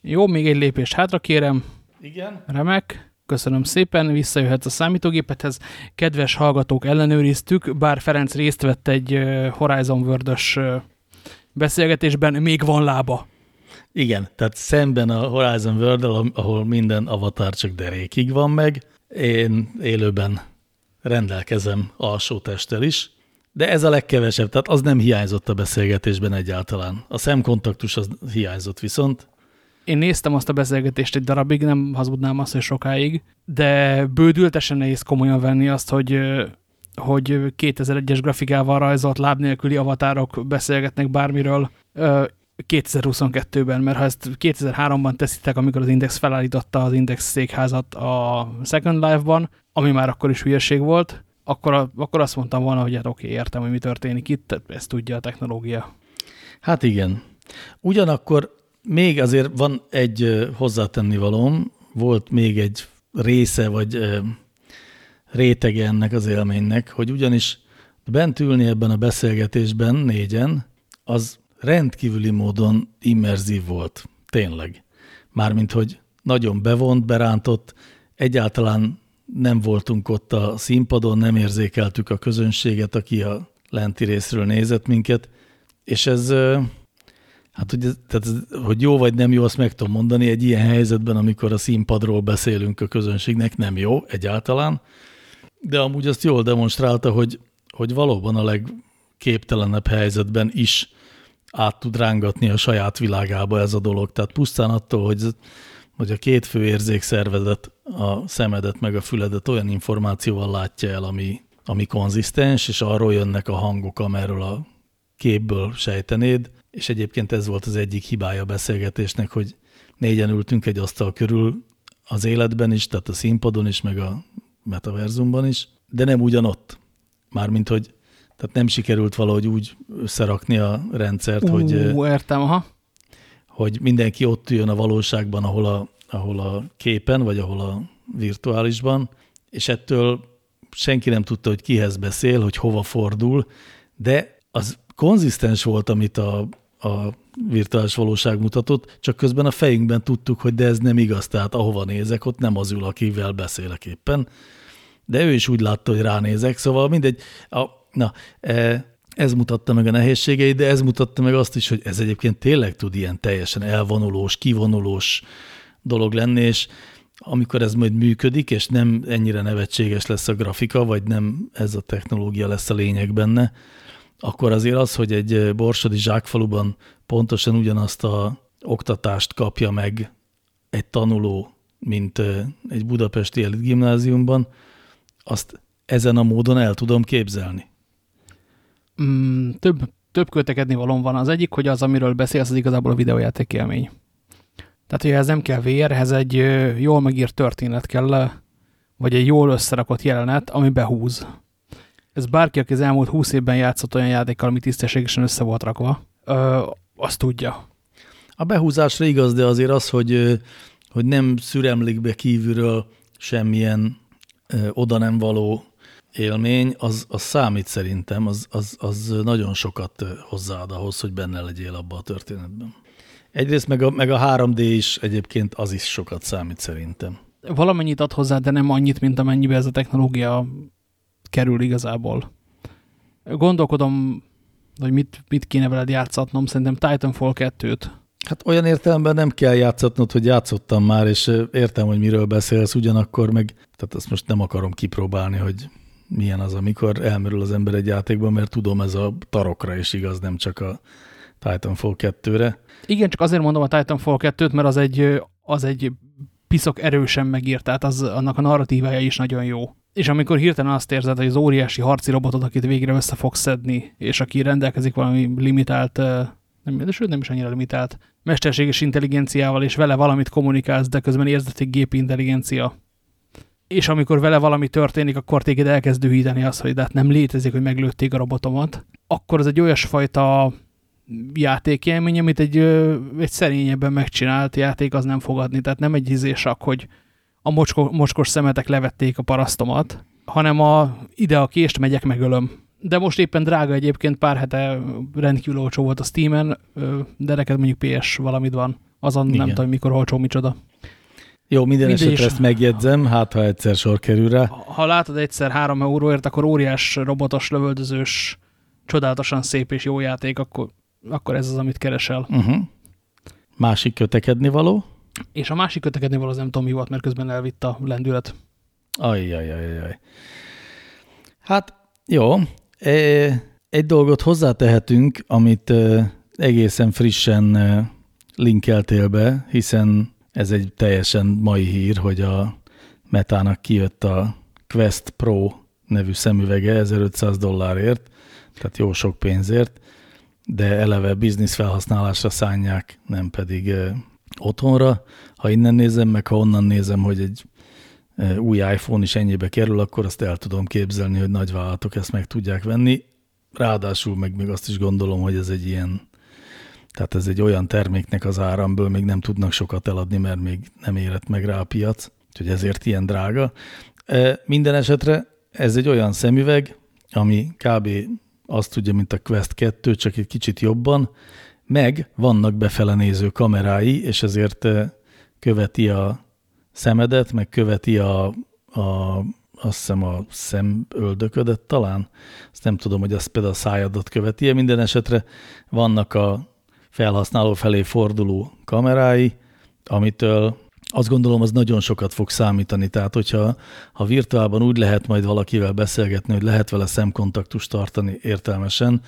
Jó, még egy lépést hátra kérem. Igen. Remek. Köszönöm szépen, visszajöhetsz a számítógépethez. Kedves hallgatók, ellenőriztük, bár Ferenc részt vett egy Horizon world beszélgetésben, még van lába. Igen, tehát szemben a Horizon world ahol minden avatar csak derékig van meg, én élőben rendelkezem alsó testtel is, de ez a legkevesebb, tehát az nem hiányzott a beszélgetésben egyáltalán. A szemkontaktus az hiányzott viszont. Én néztem azt a beszélgetést egy darabig, nem hazudnám azt, hogy sokáig, de bődültesen nehéz komolyan venni azt, hogy hogy 2001-es grafikával rajzolt láb nélküli avatárok beszélgetnek bármiről 2022-ben, mert ha ezt 2003-ban teszitek, amikor az Index felállította az Index székházat a Second Life-ban, ami már akkor is hülyeség volt, akkor, akkor azt mondtam volna, hogy hát oké, értem, hogy mi történik itt, ezt tudja a technológia. Hát igen. Ugyanakkor még azért van egy hozzátenni valóm, volt még egy része, vagy rétege ennek az élménynek, hogy ugyanis bent ülni ebben a beszélgetésben négyen, az rendkívüli módon immerzív volt, tényleg. Mármint, hogy nagyon bevont, berántott, egyáltalán nem voltunk ott a színpadon, nem érzékeltük a közönséget, aki a lenti részről nézett minket, és ez, hát hogy, tehát, hogy jó vagy nem jó, azt meg tudom mondani, egy ilyen helyzetben, amikor a színpadról beszélünk a közönségnek, nem jó egyáltalán, de amúgy azt jól demonstrálta, hogy, hogy valóban a legképtelenebb helyzetben is át tud rángatni a saját világába ez a dolog. Tehát pusztán attól, hogy, hogy a két fő érzékszervezet, a szemedet meg a füledet olyan információval látja el, ami, ami konzisztens, és arról jönnek a hangok, amerről a képből sejtenéd, és egyébként ez volt az egyik hibája a beszélgetésnek, hogy négyen ültünk egy asztal körül az életben is, tehát a színpadon is, meg a metaverzumban is, de nem ugyanott. Mármint, hogy tehát nem sikerült valahogy úgy összerakni a rendszert, uh, hogy, értem, aha. hogy mindenki ott jön a valóságban, ahol a, ahol a képen, vagy ahol a virtuálisban, és ettől senki nem tudta, hogy kihez beszél, hogy hova fordul, de az konzisztens volt, amit a, a virtuális valóság mutatott, csak közben a fejünkben tudtuk, hogy de ez nem igaz, tehát ahova nézek, ott nem az ül, akivel beszélek éppen. De ő is úgy látta, hogy ránézek, szóval mindegy, a, Na, e, ez mutatta meg a nehézségeit, de ez mutatta meg azt is, hogy ez egyébként tényleg tud ilyen teljesen elvonulós, kivonulós dolog lenni, és amikor ez majd működik, és nem ennyire nevetséges lesz a grafika, vagy nem ez a technológia lesz a lényeg benne, akkor azért az, hogy egy borsodi zsákfaluban pontosan ugyanazt a oktatást kapja meg egy tanuló, mint egy budapesti elit gimnáziumban, azt ezen a módon el tudom képzelni. Mm, több, több kötekedni valon van. Az egyik, hogy az, amiről beszélsz, az igazából a videójáték élmény. Tehát, hogy ez nem kell VR, ehhez egy jól megírt történet kell, vagy egy jól összerakott jelenet, ami behúz. Ez bárki, aki az elmúlt húsz évben játszott olyan játékkal, ami tisztességesen össze volt rakva, ö, azt tudja. A behúzásra igaz, de azért az, hogy, hogy nem szüremlik be kívülről semmilyen ö, oda nem való élmény, az, az számít szerintem, az, az, az nagyon sokat hozzáad ahhoz, hogy benne legyél abba a történetben. Egyrészt meg a, meg a 3D is egyébként az is sokat számít szerintem. Valamennyit ad hozzá, de nem annyit, mint amennyibe ez a technológia kerül igazából. Gondolkodom, hogy mit, mit kéne veled játszatnom, szerintem Titanfall 2-t. Hát olyan értelemben nem kell játszatnod, hogy játszottam már, és értem, hogy miről beszélsz, ugyanakkor meg, tehát azt most nem akarom kipróbálni, hogy milyen az, amikor elmerül az ember egy játékban, mert tudom, ez a tarokra is igaz, nem csak a Titanfall 2-re. Igen, csak azért mondom a Titanfall 2-t, mert az egy, az egy piszok erősen megírt, tehát az, annak a narratívája is nagyon jó. És amikor hirtelen azt érzed, hogy az óriási harci robotot, akit végre össze fogsz szedni, és aki rendelkezik valami limitált, nem, de sőt nem is annyira limitált, mesterséges intelligenciával, és vele valamit kommunikálsz, de közben érzed, hogy gépi intelligencia. És amikor vele valami történik, akkor téged elkezd dühíteni az, hogy de hát nem létezik, hogy meglőtték a robotomat, akkor az egy olyasfajta játékélmény, amit egy, egy szerényebben megcsinált játék az nem fogadni. Tehát nem egy izésak, hogy a mocskos, mocskos szemetek levették a parasztomat, hanem a ide a kést megyek, megölöm. De most éppen drága egyébként, pár hete rendkívül olcsó volt a Steam-en, de neked mondjuk PS valamit van. Azon Igen. nem tudom, mikor olcsó, micsoda. Jó, minden Mindegy esetre ezt megjegyzem, hát ha egyszer sor kerül rá. Ha látod egyszer három euróért, akkor óriás robotos lövöldözős, csodálatosan szép és jó játék, akkor akkor ez az, amit keresel. Uh -huh. Másik kötekedni való? És a másik kötekedni való az nem tudom mi volt, mert közben elvitt a lendület. Ajjajajajaj. Hát jó, e, egy dolgot hozzátehetünk, amit e, egészen frissen e, linkeltél be, hiszen ez egy teljesen mai hír, hogy a Metának kijött a Quest Pro nevű szemüvege 1500 dollárért, tehát jó sok pénzért, de eleve biznisz felhasználásra szánják, nem pedig otthonra. Ha innen nézem, meg ha onnan nézem, hogy egy új iPhone is ennyibe kerül, akkor azt el tudom képzelni, hogy nagy vállalatok ezt meg tudják venni. Ráadásul meg még azt is gondolom, hogy ez egy ilyen, tehát ez egy olyan terméknek az áramből még nem tudnak sokat eladni, mert még nem érett meg rá a piac, úgyhogy ezért ilyen drága. Minden esetre ez egy olyan szemüveg, ami kb azt tudja, mint a Quest 2, csak egy kicsit jobban, meg vannak befele néző kamerái, és ezért eh, követi a szemedet, meg követi a, a azt hiszem a szemöldöködet talán. Azt nem tudom, hogy azt például a szájadat követi -e. Minden esetre vannak a felhasználó felé forduló kamerái, amitől azt gondolom, az nagyon sokat fog számítani. Tehát, hogyha ha virtuálban úgy lehet majd valakivel beszélgetni, hogy lehet vele szemkontaktust tartani értelmesen,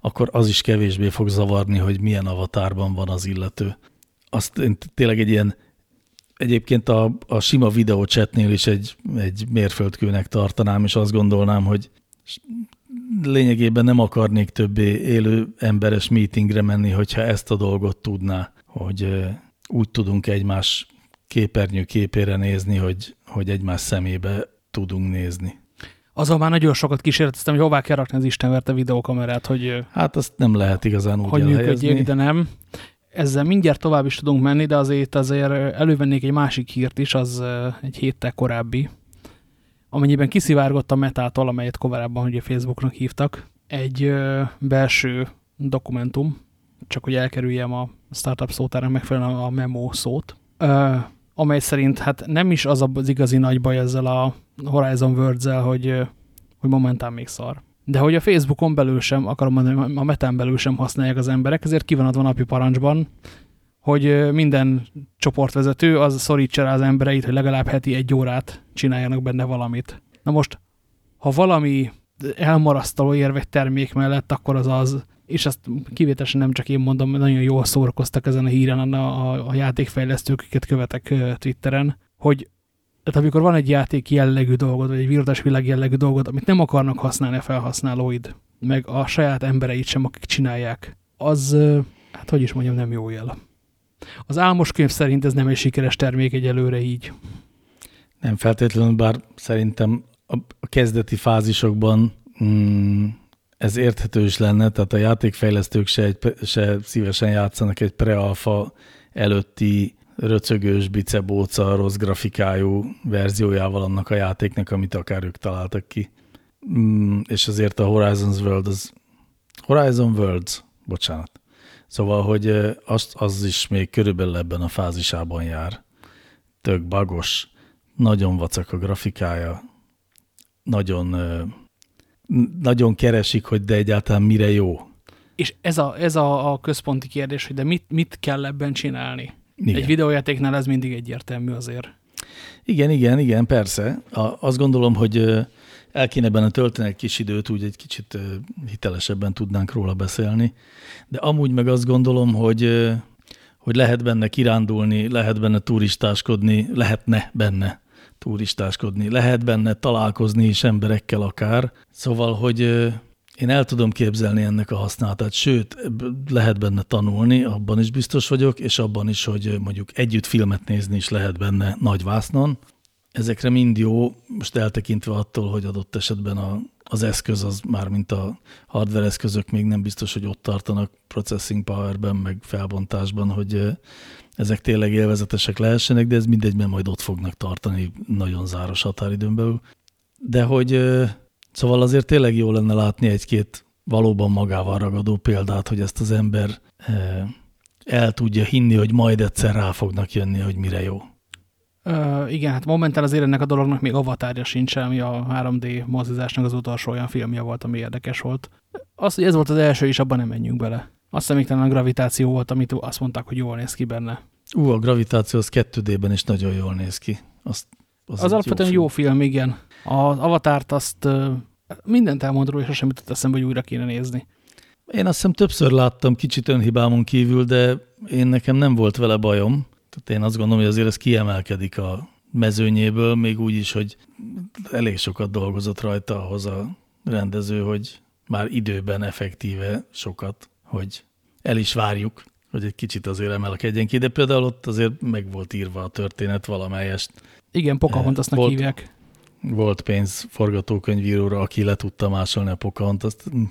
akkor az is kevésbé fog zavarni, hogy milyen avatárban van az illető. Azt én tényleg egy ilyen, egyébként a, a sima videócsetnél is egy, egy mérföldkőnek tartanám, és azt gondolnám, hogy lényegében nem akarnék többé élő emberes meetingre menni, hogyha ezt a dolgot tudná, hogy úgy tudunk egymás képernyő képére nézni, hogy, hogy egymás szemébe tudunk nézni. Azon már nagyon sokat kísérleteztem, hogy hová kell rakni az Istenverte videókamerát, hogy... Hát azt nem lehet igazán úgy Hogy működjék, de nem. Ezzel mindjárt tovább is tudunk menni, de azért azért elővennék egy másik hírt is, az egy héttel korábbi, amennyiben kiszivárgott a metától, amelyet korábban ugye Facebooknak hívtak, egy belső dokumentum, csak hogy elkerüljem a startup szótára megfelelően a memo szót, amely szerint hát nem is az az igazi nagy baj ezzel a Horizon worlds hogy, hogy momentán még szar. De hogy a Facebookon belül sem, akarom mondani, a metán belül sem használják az emberek, ezért ki van adva napi parancsban, hogy minden csoportvezető az szorítsa rá az embereit, hogy legalább heti egy órát csináljanak benne valamit. Na most, ha valami elmarasztaló érve termék mellett, akkor az az, és ezt kivételesen nem csak én mondom, nagyon jól szórakoztak ezen a híren a, a, a játékfejlesztők, akiket követek Twitteren, hogy tehát amikor van egy játék jellegű dolgod, vagy egy virtuális világ jellegű dolgod, amit nem akarnak használni a felhasználóid, meg a saját embereit sem, akik csinálják, az, hát hogy is mondjam, nem jó jel. Az álmos könyv szerint ez nem egy sikeres termék egyelőre így. Nem feltétlenül, bár szerintem a kezdeti fázisokban mm, ez érthető is lenne, tehát a játékfejlesztők se, egy, se szívesen játszanak egy pre-alfa előtti röcögős, bicebóca, rossz grafikájú verziójával annak a játéknak, amit akár ők találtak ki. Mm, és azért a Horizon World az Horizon Worlds, bocsánat. Szóval, hogy az, az is még körülbelül ebben a fázisában jár. Tök bagos, nagyon vacak a grafikája, nagyon nagyon keresik, hogy de egyáltalán mire jó. És ez a, ez a, a központi kérdés, hogy de mit, mit kell ebben csinálni? Igen. Egy videójátéknál ez mindig egyértelmű azért. Igen, igen, igen, persze. A, azt gondolom, hogy el kéne benne tölteni egy kis időt, úgy egy kicsit hitelesebben tudnánk róla beszélni. De amúgy meg azt gondolom, hogy, hogy lehet benne kirándulni, lehet benne turistáskodni, lehetne benne turistáskodni, lehet benne találkozni is emberekkel akár. Szóval, hogy én el tudom képzelni ennek a használatát, sőt, lehet benne tanulni, abban is biztos vagyok, és abban is, hogy mondjuk együtt filmet nézni is lehet benne nagy vásznon. Ezekre mind jó, most eltekintve attól, hogy adott esetben a, az eszköz, az már mint a hardware eszközök még nem biztos, hogy ott tartanak processing powerben, meg felbontásban, hogy ezek tényleg élvezetesek lehessenek, de ez mindegyben majd ott fognak tartani nagyon záros határidőn belül. De hogy Szóval azért tényleg jó lenne látni egy-két valóban magával ragadó példát, hogy ezt az ember el tudja hinni, hogy majd egyszer rá fognak jönni, hogy mire jó. Ö, igen, hát momentán azért ennek a dolognak még avatárja sincs, ami a 3D mozizásnak az utolsó olyan filmje volt, ami érdekes volt. Az, hogy ez volt az első is, abban nem menjünk bele. Azt még talán a gravitáció volt, amit azt mondták, hogy jól néz ki benne. Ú, a gravitáció az 2D-ben is nagyon jól néz ki. Azt, az az alapvetően jó film. jó film, igen. Az avatárt azt mindent elmond róla, és sosem jutott eszembe, hogy újra kéne nézni. Én azt hiszem többször láttam kicsit önhibámon kívül, de én nekem nem volt vele bajom. Tehát én azt gondolom, hogy azért ez kiemelkedik a mezőnyéből, még úgy is, hogy elég sokat dolgozott rajta ahhoz a rendező, hogy már időben effektíve sokat, hogy el is várjuk, hogy egy kicsit azért emelkedjen ki, de például ott azért meg volt írva a történet valamelyest. Igen, Pocahontasnak volt, hívják volt pénz forgatókönyvíróra, aki le tudta másolni a Pocahontas-t. Mhm.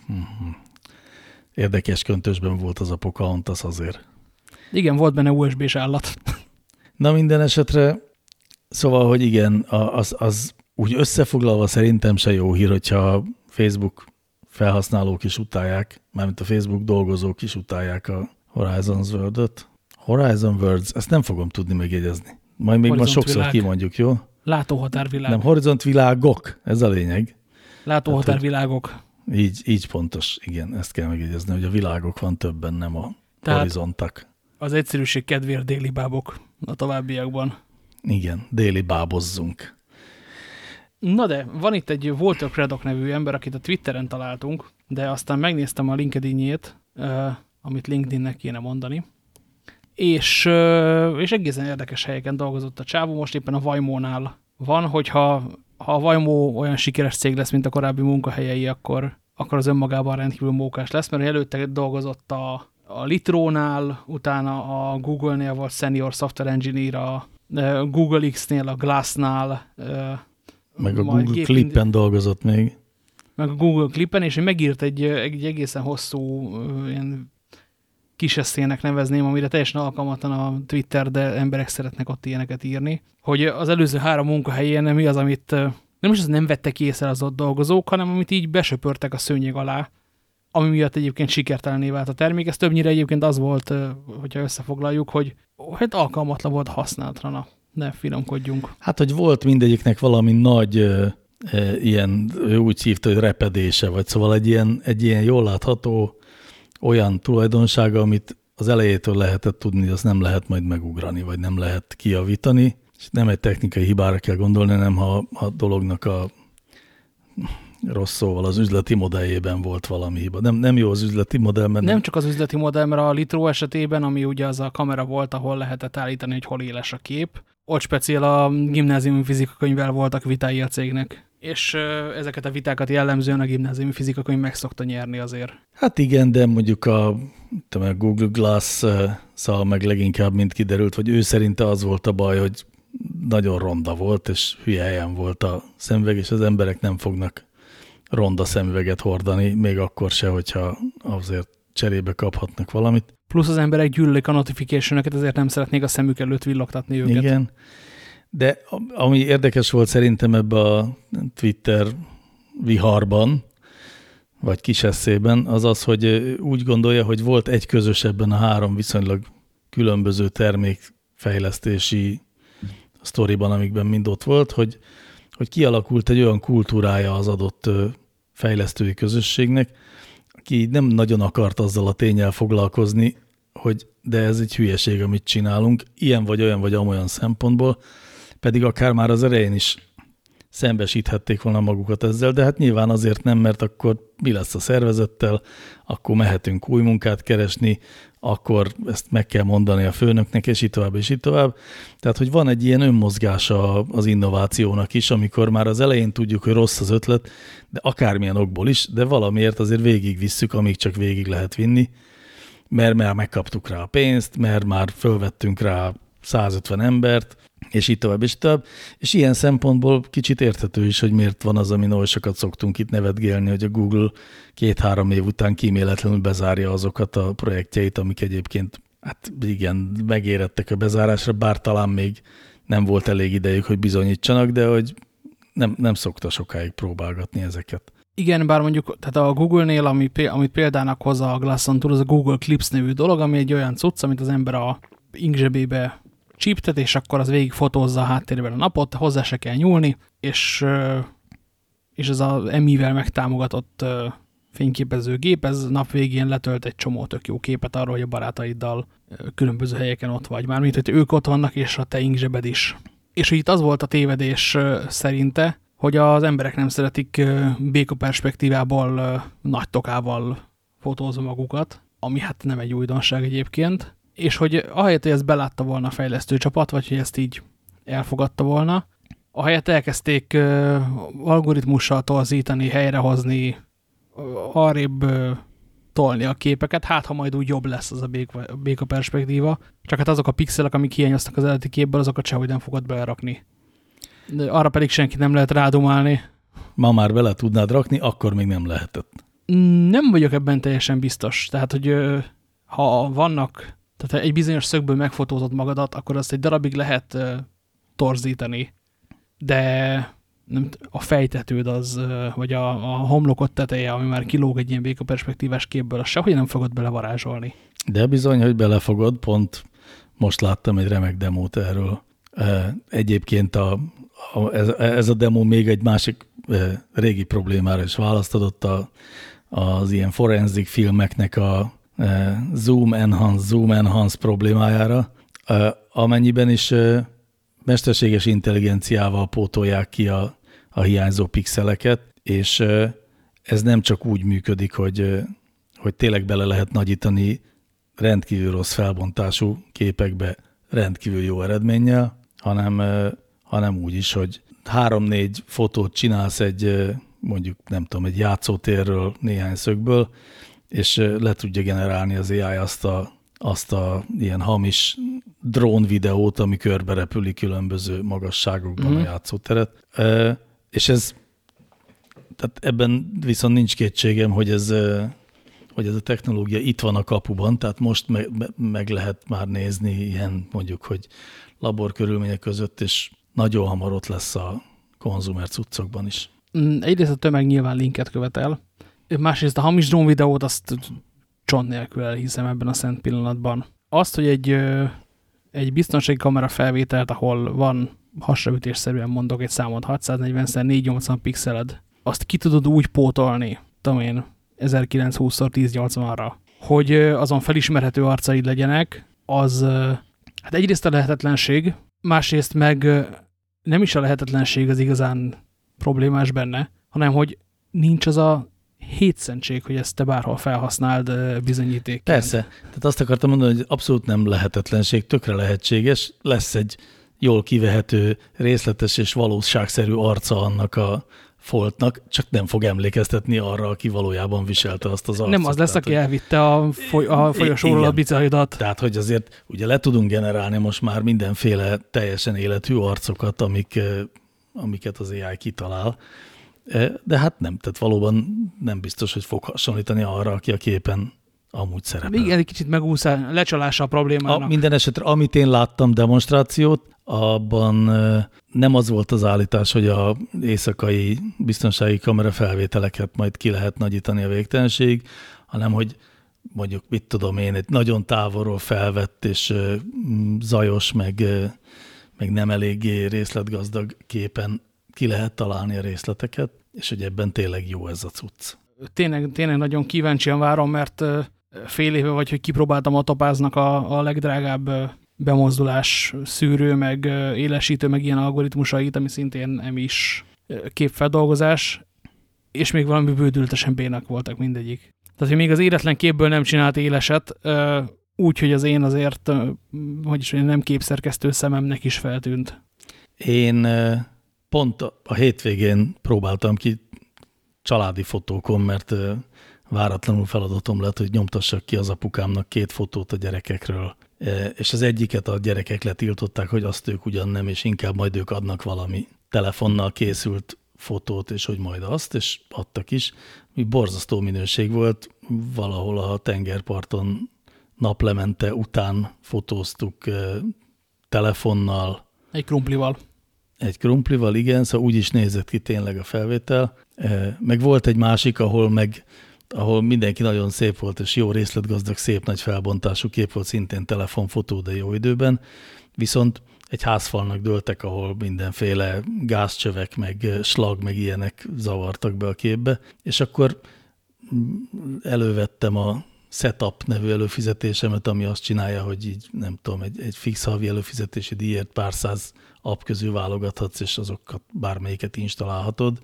Érdekes köntösben volt az a Pocahontas azért. Igen, volt benne USB-s állat. Na minden esetre, szóval, hogy igen, az, az úgy összefoglalva szerintem se jó hír, hogyha Facebook felhasználók is utálják, mármint a Facebook dolgozók is utálják a Horizon World-öt. Horizon Words, ezt nem fogom tudni megjegyezni. Majd még ma sokszor világ. kimondjuk, jó? Látóhatárvilág. Nem, horizontvilágok, ez a lényeg. Látóhatárvilágok. Így, így pontos, igen, ezt kell megjegyezni, hogy a világok van többen, nem a Tehát horizontak. Az egyszerűség kedvéért déli bábok a továbbiakban. Igen, déli bábozzunk. Na de, van itt egy Walter Craddock nevű ember, akit a Twitteren találtunk, de aztán megnéztem a LinkedIn-jét, uh, amit LinkedInnek kéne mondani, és, és egészen érdekes helyeken dolgozott a csávó, most éppen a Vajmónál van, hogyha ha a Vajmó olyan sikeres cég lesz, mint a korábbi munkahelyei, akkor, akkor az önmagában rendkívül mókás lesz, mert előtte dolgozott a, a Litrónál, utána a Google-nél volt Senior Software Engineer, a Google X-nél, a Glass-nál. Meg a Google Clippen dolgozott még. Meg a Google Clippen, és megírt egy, egy egészen hosszú ilyen kiseszének nevezném, amire teljesen alkalmatlan a Twitter, de emberek szeretnek ott ilyeneket írni, hogy az előző három munkahelyén mi az, amit nem is az nem vettek észre az ott dolgozók, hanem amit így besöpörtek a szőnyeg alá, ami miatt egyébként sikertelené vált a termék. Ez többnyire egyébként az volt, hogyha összefoglaljuk, hogy hát alkalmatlan volt használatra, ne finomkodjunk. Hát, hogy volt mindegyiknek valami nagy ilyen, ő úgy hívta, hogy repedése, vagy szóval egy ilyen, egy ilyen jól látható olyan tulajdonsága, amit az elejétől lehetett tudni, hogy azt nem lehet majd megugrani, vagy nem lehet kijavítani. És nem egy technikai hibára kell gondolni, hanem ha a dolognak a rossz szóval az üzleti modelljében volt valami hiba. Nem, nem jó az üzleti modell, mert... Nem csak az üzleti modell, mert a Litro esetében, ami ugye az a kamera volt, ahol lehetett állítani, hogy hol éles a kép, ott speciál a gimnáziumi fizikakönyvvel voltak vitái a cégnek és ezeket a vitákat jellemzően a gimnáziumi fizikakönyv meg szokta nyerni azért. Hát igen, de mondjuk a, a Google Glass-szal meg leginkább mint kiderült, hogy ő szerinte az volt a baj, hogy nagyon ronda volt, és hülye helyen volt a szemüveg, és az emberek nem fognak ronda szemüveget hordani, még akkor se, hogyha azért cserébe kaphatnak valamit. Plusz az emberek gyűlölik a notification ezért nem szeretnék a szemük előtt villogtatni őket. Igen, de ami érdekes volt szerintem ebbe a Twitter viharban, vagy kis eszében, az az, hogy úgy gondolja, hogy volt egy közös ebben a három viszonylag különböző termékfejlesztési sztoriban, amikben mind ott volt, hogy, hogy kialakult egy olyan kultúrája az adott fejlesztői közösségnek, aki nem nagyon akart azzal a tényel foglalkozni, hogy de ez egy hülyeség, amit csinálunk, ilyen vagy olyan vagy amolyan szempontból, pedig akár már az elején is szembesíthették volna magukat ezzel, de hát nyilván azért nem, mert akkor mi lesz a szervezettel, akkor mehetünk új munkát keresni, akkor ezt meg kell mondani a főnöknek, és így tovább, és így tovább. Tehát, hogy van egy ilyen önmozgása az innovációnak is, amikor már az elején tudjuk, hogy rossz az ötlet, de akármilyen okból is, de valamiért azért végigvisszük, amíg csak végig lehet vinni, mert már megkaptuk rá a pénzt, mert már fölvettünk rá 150 embert, és így tovább, és tovább. És ilyen szempontból kicsit érthető is, hogy miért van az, ami oly sokat szoktunk itt nevetgélni, hogy a Google két-három év után kíméletlenül bezárja azokat a projektjeit, amik egyébként, hát igen, megérettek a bezárásra, bár talán még nem volt elég idejük, hogy bizonyítsanak, de hogy nem, nem szokta sokáig próbálgatni ezeket. Igen, bár mondjuk tehát a Google-nél, ami, amit példának hozza a Glasson túl, az a Google Clips nevű dolog, ami egy olyan cucc, amit az ember a inkzsebébe csíptet, és akkor az végig fotózza a háttérben a napot, hozzá se kell nyúlni, és, és ez az emivel megtámogatott fényképezőgép, ez nap végén letölt egy csomó tök jó képet arról, hogy a barátaiddal különböző helyeken ott vagy. Mármint, hogy ők ott vannak, és a te inkzsebed is. És itt az volt a tévedés szerinte, hogy az emberek nem szeretik béka perspektívából nagy tokával fotózni magukat, ami hát nem egy újdonság egyébként, és hogy ahelyett, hogy ezt belátta volna a fejlesztő csapat, vagy hogy ezt így elfogadta volna, ahelyett elkezdték uh, algoritmussal torzítani, helyrehozni, arrébb uh, tolni a képeket, hát ha majd úgy jobb lesz az a béka, béka perspektíva, csak hát azok a pixelek, amik hiányoztak az eredeti képből, azokat sehogy nem fogod belerakni. De arra pedig senkit nem lehet rádumálni. Ma már bele tudnád rakni, akkor még nem lehetett. Nem vagyok ebben teljesen biztos. Tehát, hogy ha vannak tehát ha egy bizonyos szögből megfotózott magadat, akkor azt egy darabig lehet torzítani, de nem, a fejtetőd az, vagy a, a homlokot teteje, ami már kilóg egy ilyen békaperspektívás képből, azt sehogy nem fogod belevarázsolni. De bizony, hogy belefogod, pont most láttam egy remek demót erről. Egyébként a, a, ez, ez a demo még egy másik régi problémára is választodott, a, az ilyen forenzik filmeknek a zoom enhance, zoom enhance problémájára, eh, amennyiben is eh, mesterséges intelligenciával pótolják ki a, a hiányzó pixeleket, és ez nem csak úgy működik, hogy, hogy tényleg bele lehet nagyítani rendkívül rossz felbontású képekbe rendkívül jó eredménnyel, hanem, hanem úgy is, hogy három-négy fotót csinálsz egy, mondjuk nem tudom, egy játszótérről néhány szögből, és le tudja generálni az AI azt a, azt a ilyen hamis drón videót, ami körbe repüli különböző magasságokban mm. a játszóteret. És ez, tehát ebben viszont nincs kétségem, hogy ez, hogy ez a technológia itt van a kapuban, tehát most meg, meg lehet már nézni ilyen mondjuk, hogy laborkörülmények között, és nagyon hamar ott lesz a konzumer cuccokban is. Mm, egyrészt a tömeg nyilván linket követel, másrészt a hamis drón videót azt csont nélkül elhiszem ebben a szent pillanatban. Azt, hogy egy, egy biztonsági kamera felvételt, ahol van hasraütésszerűen mondok egy számot 640x480 pixeled, azt ki tudod úgy pótolni, tudom én, 1920x1080-ra, hogy azon felismerhető arcaid legyenek, az hát egyrészt a lehetetlenség, másrészt meg nem is a lehetetlenség az igazán problémás benne, hanem hogy nincs az a hétszentség, hogy ezt te bárhol felhasználd bizonyíték. Persze. Tehát azt akartam mondani, hogy abszolút nem lehetetlenség, tökre lehetséges. Lesz egy jól kivehető, részletes és valóságszerű arca annak a foltnak, csak nem fog emlékeztetni arra, aki valójában viselte azt az arcot. Nem az lesz, aki elvitte a, foly a folyosóról a bicaidat. Tehát, hogy azért ugye le tudunk generálni most már mindenféle teljesen életű arcokat, amik, amiket az AI kitalál, de hát nem, tehát valóban nem biztos, hogy fog hasonlítani arra, aki a képen amúgy szerepel. Igen, egy kicsit megúszál, lecsalása a problémának. A, minden esetre, amit én láttam demonstrációt, abban nem az volt az állítás, hogy a éjszakai biztonsági kamera felvételeket majd ki lehet nagyítani a végtelenség, hanem hogy mondjuk, mit tudom én, egy nagyon távolról felvett és zajos, meg, meg nem eléggé részletgazdag képen ki lehet találni a részleteket, és hogy ebben tényleg jó ez a cucc. tényleg, tényleg nagyon kíváncsian várom, mert fél éve vagy, hogy kipróbáltam a topáznak a, a legdrágább bemozdulás szűrő, meg élesítő, meg ilyen algoritmusait, ami szintén nem is képfeldolgozás, és még valami bődültesen bénak voltak mindegyik. Tehát, hogy még az éretlen képből nem csinált éleset, úgy, hogy az én azért, hogy is nem képszerkesztő szememnek is feltűnt. Én pont a hétvégén próbáltam ki családi fotókon, mert váratlanul feladatom lett, hogy nyomtassak ki az apukámnak két fotót a gyerekekről. És az egyiket a gyerekek letiltották, hogy azt ők ugyan nem, és inkább majd ők adnak valami telefonnal készült fotót, és hogy majd azt, és adtak is. Mi borzasztó minőség volt, valahol a tengerparton naplemente után fotóztuk telefonnal. Egy krumplival. Egy krumplival, igen, szóval úgy is nézett ki tényleg a felvétel. Meg volt egy másik, ahol meg ahol mindenki nagyon szép volt, és jó részletgazdag, szép nagy felbontású kép volt, szintén telefonfotó, de jó időben. Viszont egy házfalnak dőltek, ahol mindenféle gázcsövek, meg slag, meg ilyenek zavartak be a képbe, és akkor elővettem a setup nevű előfizetésemet, ami azt csinálja, hogy így nem tudom, egy, egy fix havi előfizetési díjért pár száz app közül válogathatsz, és azokat bármelyiket installálhatod.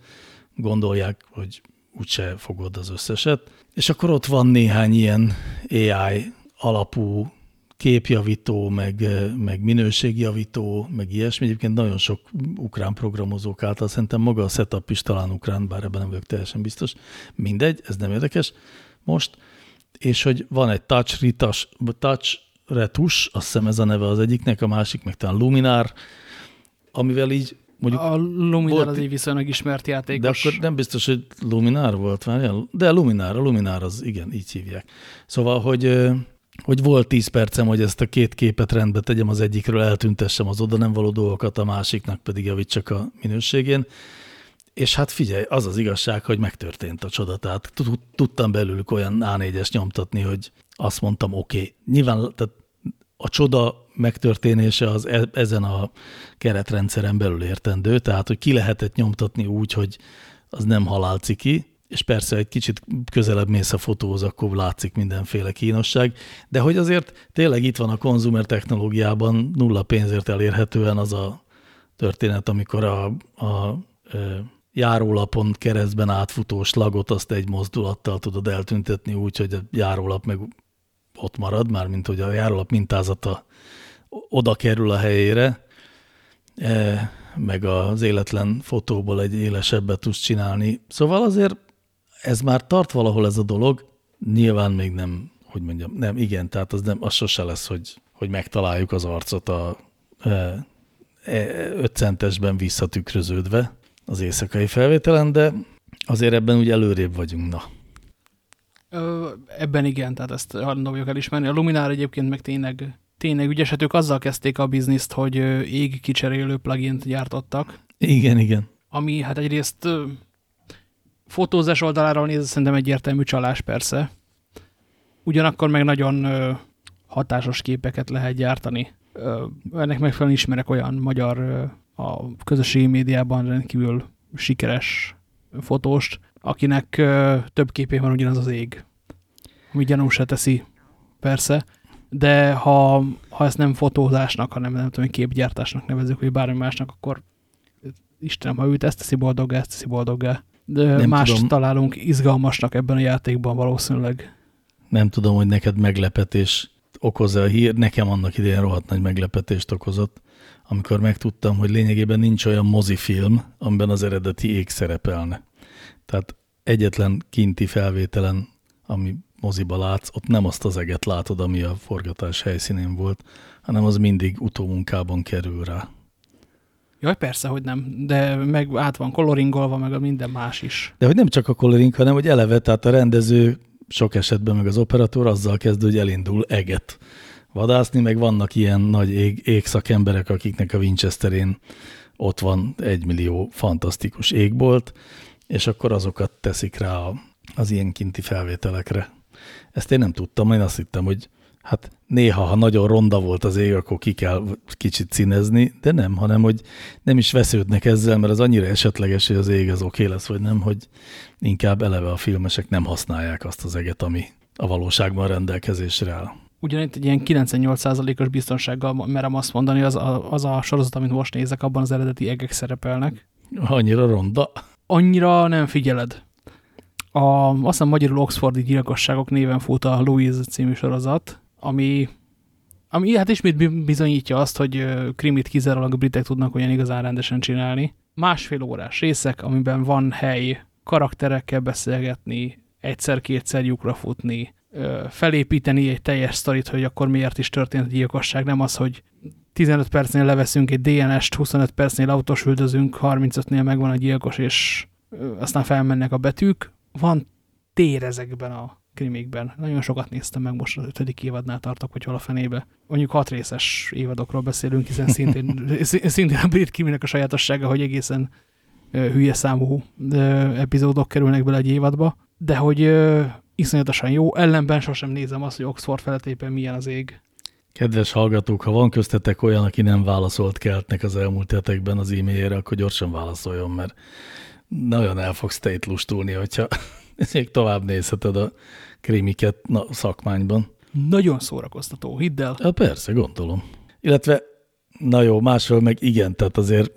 Gondolják, hogy úgyse fogod az összeset. És akkor ott van néhány ilyen AI alapú képjavító, meg, meg minőségjavító, meg ilyesmi. Egyébként nagyon sok ukrán programozók által szerintem maga a setup is talán ukrán, bár ebben nem vagyok teljesen biztos. Mindegy, ez nem érdekes most. És hogy van egy touch, ritas, touch retus, azt hiszem ez a neve az egyiknek, a másik meg talán Luminar, amivel így Mondjuk a Luminar volt, az egy viszonylag ismert játékos. De akkor nem biztos, hogy Luminar volt, várjál? De Luminar, a Luminar az, igen, így hívják. Szóval, hogy, hogy volt 10 percem, hogy ezt a két képet rendbe tegyem, az egyikről eltüntessem az oda nem való dolgokat, a másiknak pedig javítsak a minőségén. És hát figyelj, az az igazság, hogy megtörtént a csoda. Tehát tudtam belőlük olyan A4-es nyomtatni, hogy azt mondtam, oké. Okay. Nyilván tehát a csoda megtörténése az e ezen a keretrendszeren belül értendő, tehát hogy ki lehetett nyomtatni úgy, hogy az nem halálciki, és persze egy kicsit közelebb mész a fotóhoz, akkor látszik mindenféle kínosság, de hogy azért tényleg itt van a konzumer technológiában nulla pénzért elérhetően az a történet, amikor a, a, a járólapon keresztben átfutó slagot azt egy mozdulattal tudod eltüntetni úgy, hogy a járólap meg ott marad, már mint hogy a járólap mintázata oda kerül a helyére, e, meg az életlen fotóból egy élesebbet tudsz csinálni. Szóval azért ez már tart valahol ez a dolog, nyilván még nem, hogy mondjam, nem, igen, tehát az, nem, az sose lesz, hogy, hogy megtaláljuk az arcot a e, e, 5 centesben visszatükröződve az éjszakai felvételen, de azért ebben úgy előrébb vagyunk, na. Ö, ebben igen, tehát ezt hajlandó vagyok elismerni. A Luminár egyébként meg tényleg, tényleg ügyeset, ők azzal kezdték a bizniszt, hogy ég kicserélő plugin-t gyártottak. Igen, igen. Ami hát egyrészt fotózás oldaláról nézve szerintem egyértelmű csalás persze. Ugyanakkor meg nagyon hatásos képeket lehet gyártani. Ennek megfelelően ismerek olyan magyar a közösségi médiában rendkívül sikeres fotóst, akinek több képé van ugyanaz az ég. Ami gyanú se teszi, persze, de ha, ha ezt nem fotózásnak, hanem nem tudom, képgyártásnak nevezzük, vagy bármi másnak, akkor Istenem, ha őt ezt teszi boldoggá, ezt teszi boldoggá. De nem más tudom. találunk izgalmasnak ebben a játékban valószínűleg. Nem tudom, hogy neked meglepetés okoz-e a hír. Nekem annak idején rohadt nagy meglepetést okozott, amikor megtudtam, hogy lényegében nincs olyan mozifilm, amiben az eredeti ég szerepelne. Tehát egyetlen kinti felvételen, ami moziba látsz, ott nem azt az eget látod, ami a forgatás helyszínén volt, hanem az mindig utómunkában kerül rá. Jaj, persze, hogy nem, de meg át van koloringolva, meg a minden más is. De hogy nem csak a coloring, hanem hogy eleve, tehát a rendező sok esetben meg az operatőr azzal kezd, hogy elindul eget vadászni, meg vannak ilyen nagy ég, égszakemberek, akiknek a Winchesterén ott van egy millió fantasztikus égbolt, és akkor azokat teszik rá az ilyen kinti felvételekre. Ezt én nem tudtam, én azt hittem, hogy hát néha, ha nagyon ronda volt az ég, akkor ki kell kicsit színezni, de nem, hanem hogy nem is vesződnek ezzel, mert az annyira esetleges, hogy az ég az oké okay lesz, vagy nem, hogy inkább eleve a filmesek nem használják azt az eget, ami a valóságban rendelkezésre áll. Ugyanitt egy ilyen 98%-os biztonsággal merem azt mondani, az a, az a sorozat, amit most nézek, abban az eredeti egek szerepelnek. Annyira ronda? Annyira nem figyeled. A, azt hiszem magyarul Oxfordi gyilkosságok néven fut a Louise című sorozat, ami, ami hát ismét bizonyítja azt, hogy krimit kizárólag a britek tudnak olyan igazán rendesen csinálni. Másfél órás részek, amiben van hely karakterekkel beszélgetni, egyszer-kétszer lyukra futni, felépíteni egy teljes sztorit, hogy akkor miért is történt a gyilkosság, nem az, hogy 15 percnél leveszünk egy DNS-t, 25 percnél autós üldözünk, 35-nél megvan a gyilkos, és aztán felmennek a betűk. Van tér ezekben a krimikben. Nagyon sokat néztem meg, most az ötödik évadnál tartok, hogy hol a fenébe. Mondjuk hat részes évadokról beszélünk, hiszen szintén, szintén a brit kriminek a sajátossága, hogy egészen hülye számú epizódok kerülnek bele egy évadba, de hogy iszonyatosan jó, ellenben sosem nézem azt, hogy Oxford feletében milyen az ég. Kedves hallgatók, ha van köztetek olyan, aki nem válaszolt keltnek az elmúlt hetekben az e-mailjére, akkor gyorsan válaszoljon, mert nagyon el fogsz te itt lustulni, hogyha még tovább nézheted a krimiket na, szakmányban. Nagyon szórakoztató, hidd el. Ja, persze, gondolom. Illetve, na jó, másról meg igen, tehát azért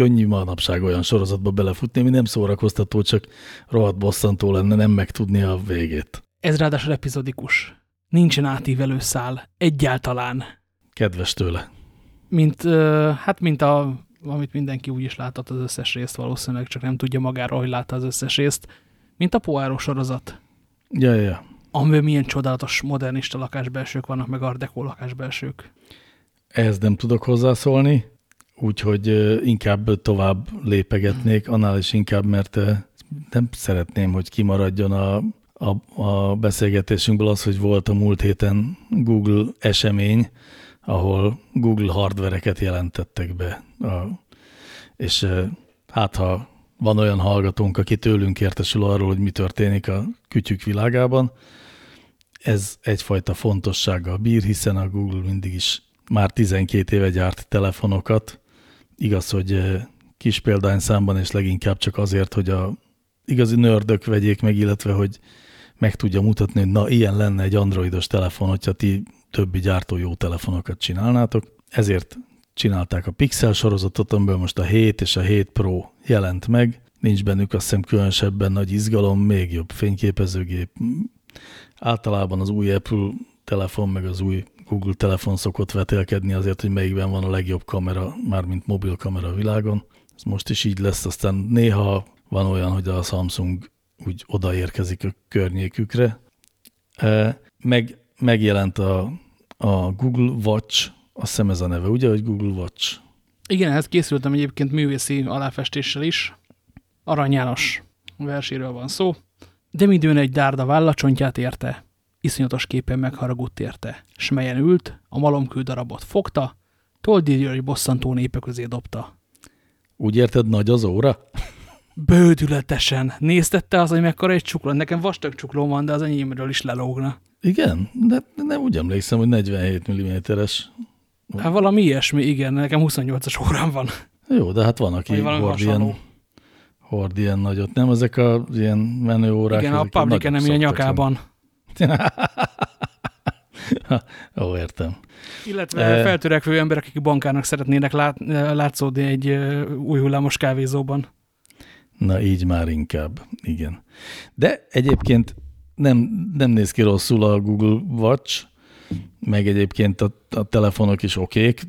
könnyű manapság olyan sorozatba belefutni, ami nem szórakoztató, csak rohadt bosszantó lenne nem megtudni a végét. Ez ráadásul epizodikus. Nincsen átívelő szál. Egyáltalán. Kedves tőle. Mint, hát mint a, amit mindenki úgy is látott az összes részt valószínűleg, csak nem tudja magáról, hogy látta az összes részt. Mint a Poirot sorozat. Ja, ja, ja. Amiben milyen csodálatos modernista lakásbelsők vannak, meg art deco lakásbelsők. Ehhez nem tudok hozzászólni, úgyhogy inkább tovább lépegetnék, annál is inkább, mert nem szeretném, hogy kimaradjon a, a, a beszélgetésünkből az, hogy volt a múlt héten Google esemény, ahol Google hardvereket jelentettek be. A, és hát ha van olyan hallgatónk, aki tőlünk értesül arról, hogy mi történik a kütyük világában, ez egyfajta fontossággal bír, hiszen a Google mindig is már 12 éve gyárt telefonokat, Igaz, hogy eh, kis példányszámban, és leginkább csak azért, hogy a igazi nördök vegyék meg, illetve hogy meg tudja mutatni, hogy na, ilyen lenne egy androidos telefon, hogyha ti többi gyártó jó telefonokat csinálnátok. Ezért csinálták a Pixel sorozatot, amiből most a 7 és a 7 Pro jelent meg. Nincs bennük azt hiszem különösebben nagy izgalom, még jobb fényképezőgép. Általában az új Apple telefon, meg az új Google telefon szokott vetélkedni azért, hogy melyikben van a legjobb kamera, mármint mobil kamera a világon. Ez most is így lesz, aztán néha van olyan, hogy a Samsung úgy odaérkezik a környékükre. E, meg, megjelent a, a Google Watch, azt hiszem ez a neve, ugye, hogy Google Watch? Igen, hát készültem egyébként művészi aláfestéssel is. Arany János verséről van szó. De midőn egy dárda vállacsontját érte, iszonyatos képen megharagudt érte, s melyen ült, a malomkő darabot fogta, György bosszantó népe közé dobta. Úgy érted, nagy az óra? Bődületesen. Néztette az, hogy mekkora egy csukló. Nekem vastag csukló van, de az enyémről is lelógna. Igen, de nem úgy emlékszem, hogy 47 mm-es. Hát valami ilyesmi, igen, nekem 28-as órám van. Jó, de hát van, aki hord ilyen, hord ilyen nagyot. Nem ezek a ilyen menő órák? Igen, a public nem a nyakában. Ó, értem. Illetve e... feltörekvő emberek, akik bankának szeretnének lát, látszódni egy új hullámos kávézóban. Na, így már inkább, igen. De egyébként nem, nem néz ki rosszul a Google Watch, meg egyébként a, a telefonok is okék.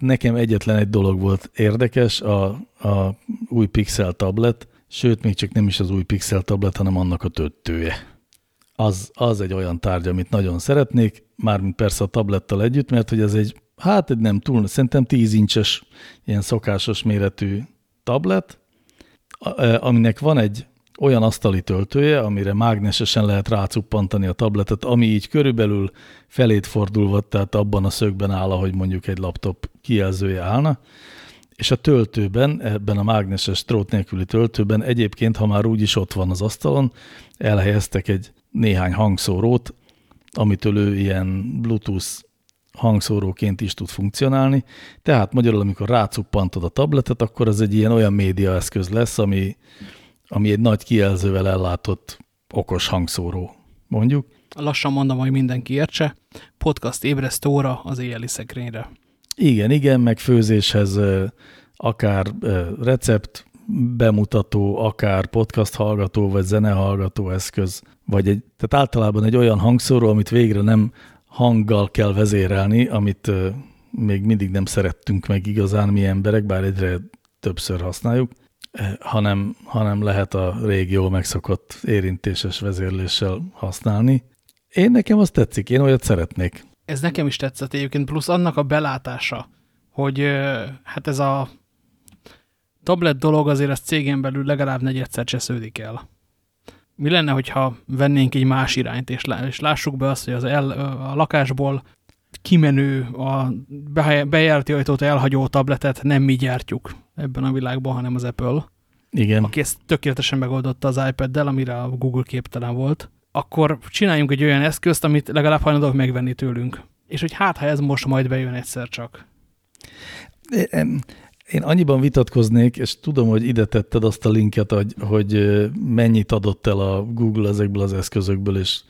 Nekem egyetlen egy dolog volt érdekes, a, a új Pixel tablet, sőt, még csak nem is az új Pixel tablet, hanem annak a töltője az, az egy olyan tárgy, amit nagyon szeretnék, mármint persze a tablettal együtt, mert hogy ez egy, hát egy nem túl, szerintem 10 incses, ilyen szokásos méretű tablet, aminek van egy olyan asztali töltője, amire mágnesesen lehet rácuppantani a tabletet, ami így körülbelül felét fordulva, tehát abban a szögben áll, ahogy mondjuk egy laptop kijelzője állna, és a töltőben, ebben a mágneses trót nélküli töltőben egyébként, ha már úgyis ott van az asztalon, elhelyeztek egy néhány hangszórót, amitől ő ilyen Bluetooth hangszóróként is tud funkcionálni. Tehát magyarul, amikor rácuppantod a tabletet, akkor az egy ilyen olyan médiaeszköz lesz, ami, ami egy nagy kijelzővel ellátott okos hangszóró, mondjuk. Lassan mondom, hogy mindenki értse. Podcast ébresztő óra az éjjeli szekrényre. Igen, igen, meg főzéshez akár recept bemutató, akár podcast hallgató, vagy zene hallgató eszköz, vagy egy, tehát általában egy olyan hangszóró, amit végre nem hanggal kell vezérelni, amit még mindig nem szerettünk meg igazán mi emberek, bár egyre többször használjuk, hanem, hanem lehet a régi jól megszokott érintéses vezérléssel használni. Én nekem azt tetszik, én olyat szeretnék. Ez nekem is tetszett egyébként, plusz annak a belátása, hogy hát ez a tablet dolog azért az cégen belül legalább negyedszer csesződik el. Mi lenne, hogyha vennénk egy más irányt, és, és lássuk be azt, hogy az el, a lakásból kimenő, a bejárati ajtót elhagyó tabletet nem mi gyártjuk ebben a világban, hanem az Apple. Igen. Aki ezt tökéletesen megoldotta az iPad-del, amire a Google képtelen volt. Akkor csináljunk egy olyan eszközt, amit legalább hajlandók megvenni tőlünk. És hogy hát, ha ez most majd bejön egyszer csak. Én annyiban vitatkoznék, és tudom, hogy ide tetted azt a linket, hogy, hogy mennyit adott el a Google ezekből az eszközökből, és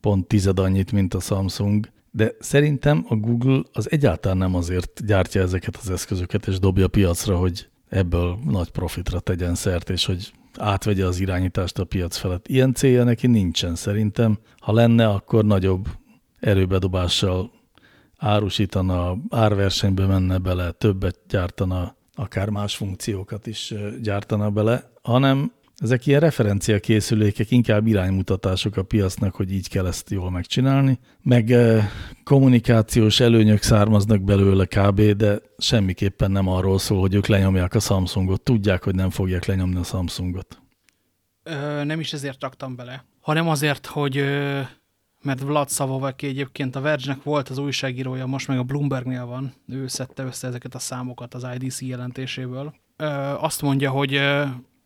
pont tized annyit, mint a Samsung. De szerintem a Google az egyáltalán nem azért gyártja ezeket az eszközöket, és dobja piacra, hogy ebből nagy profitra tegyen szert, és hogy átvegye az irányítást a piac felett. Ilyen célja neki nincsen szerintem. Ha lenne, akkor nagyobb erőbedobással árusítana, árversenybe menne bele, többet gyártana, akár más funkciókat is gyártana bele, hanem ezek ilyen referenciakészülékek, inkább iránymutatások a piacnak, hogy így kell ezt jól megcsinálni, meg kommunikációs előnyök származnak belőle kb., de semmiképpen nem arról szól, hogy ők lenyomják a Samsungot. Tudják, hogy nem fogják lenyomni a Samsungot. Ö, nem is ezért raktam bele, hanem azért, hogy mert Vlad Szavoveki egyébként a Verge-nek volt az újságírója, most meg a Bloombergnél van, ő szedte össze ezeket a számokat az IDC jelentéséből. Azt mondja, hogy,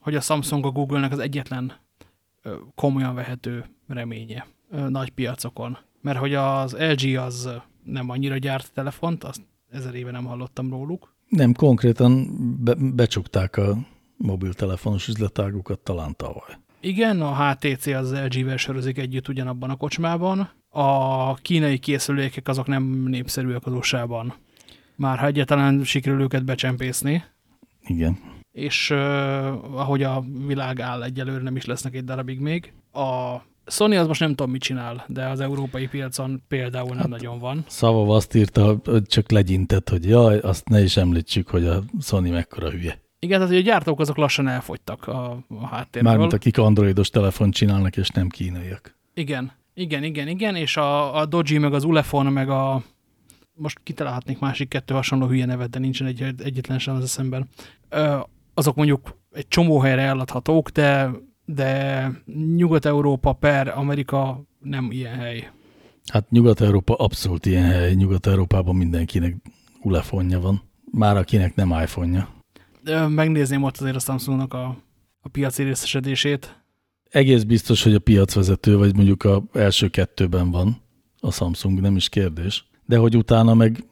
hogy a Samsung a Google-nek az egyetlen komolyan vehető reménye nagy piacokon. Mert hogy az LG az nem annyira gyárt telefont, azt ezer éve nem hallottam róluk. Nem, konkrétan be, becsukták a mobiltelefonos üzletágukat talán tavaly. Igen, a HTC az LG-vel sörözik együtt ugyanabban a kocsmában. A kínai készülékek azok nem népszerűek az USA-ban. Már ha egyáltalán sikerül őket becsempészni. Igen. És uh, ahogy a világ áll egyelőre, nem is lesznek egy darabig még. A Sony az most nem tudom, mit csinál, de az európai piacon például nem hát, nagyon van. Szava azt írta, hogy csak legyintett, hogy jaj, azt ne is említsük, hogy a Sony mekkora hülye. Igen, tehát hogy a gyártók azok lassan elfogytak a, a háttérből. Mármint akik androidos telefon csinálnak, és nem kínaiak. Igen, igen, igen, igen, és a, a Doji, meg az Ulefon, meg a most kitalálhatnék másik kettő hasonló hülye nevet, de nincsen egy, egyetlen sem az eszemben. Ö, azok mondjuk egy csomó helyre eladhatók, de, de Nyugat-Európa per Amerika nem ilyen hely. Hát Nyugat-Európa abszolút ilyen hely. Nyugat-Európában mindenkinek Ulefonja van. Már akinek nem iPhone-ja megnézném ott azért a Samsungnak a, a piaci részesedését. Egész biztos, hogy a piacvezető, vagy mondjuk a első kettőben van a Samsung, nem is kérdés. De hogy utána meg,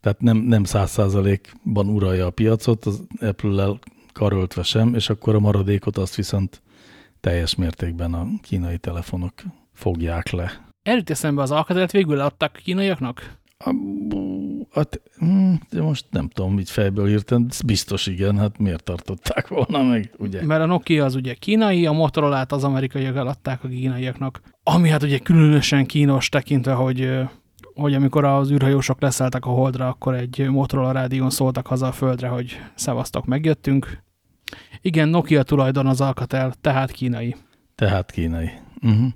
tehát nem, nem száz százalékban uralja a piacot, az Apple-lel karöltve sem, és akkor a maradékot azt viszont teljes mértékben a kínai telefonok fogják le. Erőt eszembe az alkatelet végül leadták a kínaiaknak? A, hát, hm, de most nem tudom, így fejből írtam, biztos igen, hát miért tartották volna meg, ugye? Mert a Nokia az ugye kínai, a motorola az amerikaiak eladták a kínaiaknak, ami hát ugye különösen kínos tekintve, hogy, hogy amikor az űrhajósok leszálltak a holdra, akkor egy Motorola rádión szóltak haza a földre, hogy szevasztok, megjöttünk. Igen, Nokia tulajdon az Alcatel, tehát kínai. Tehát kínai. Uh mhm. -huh.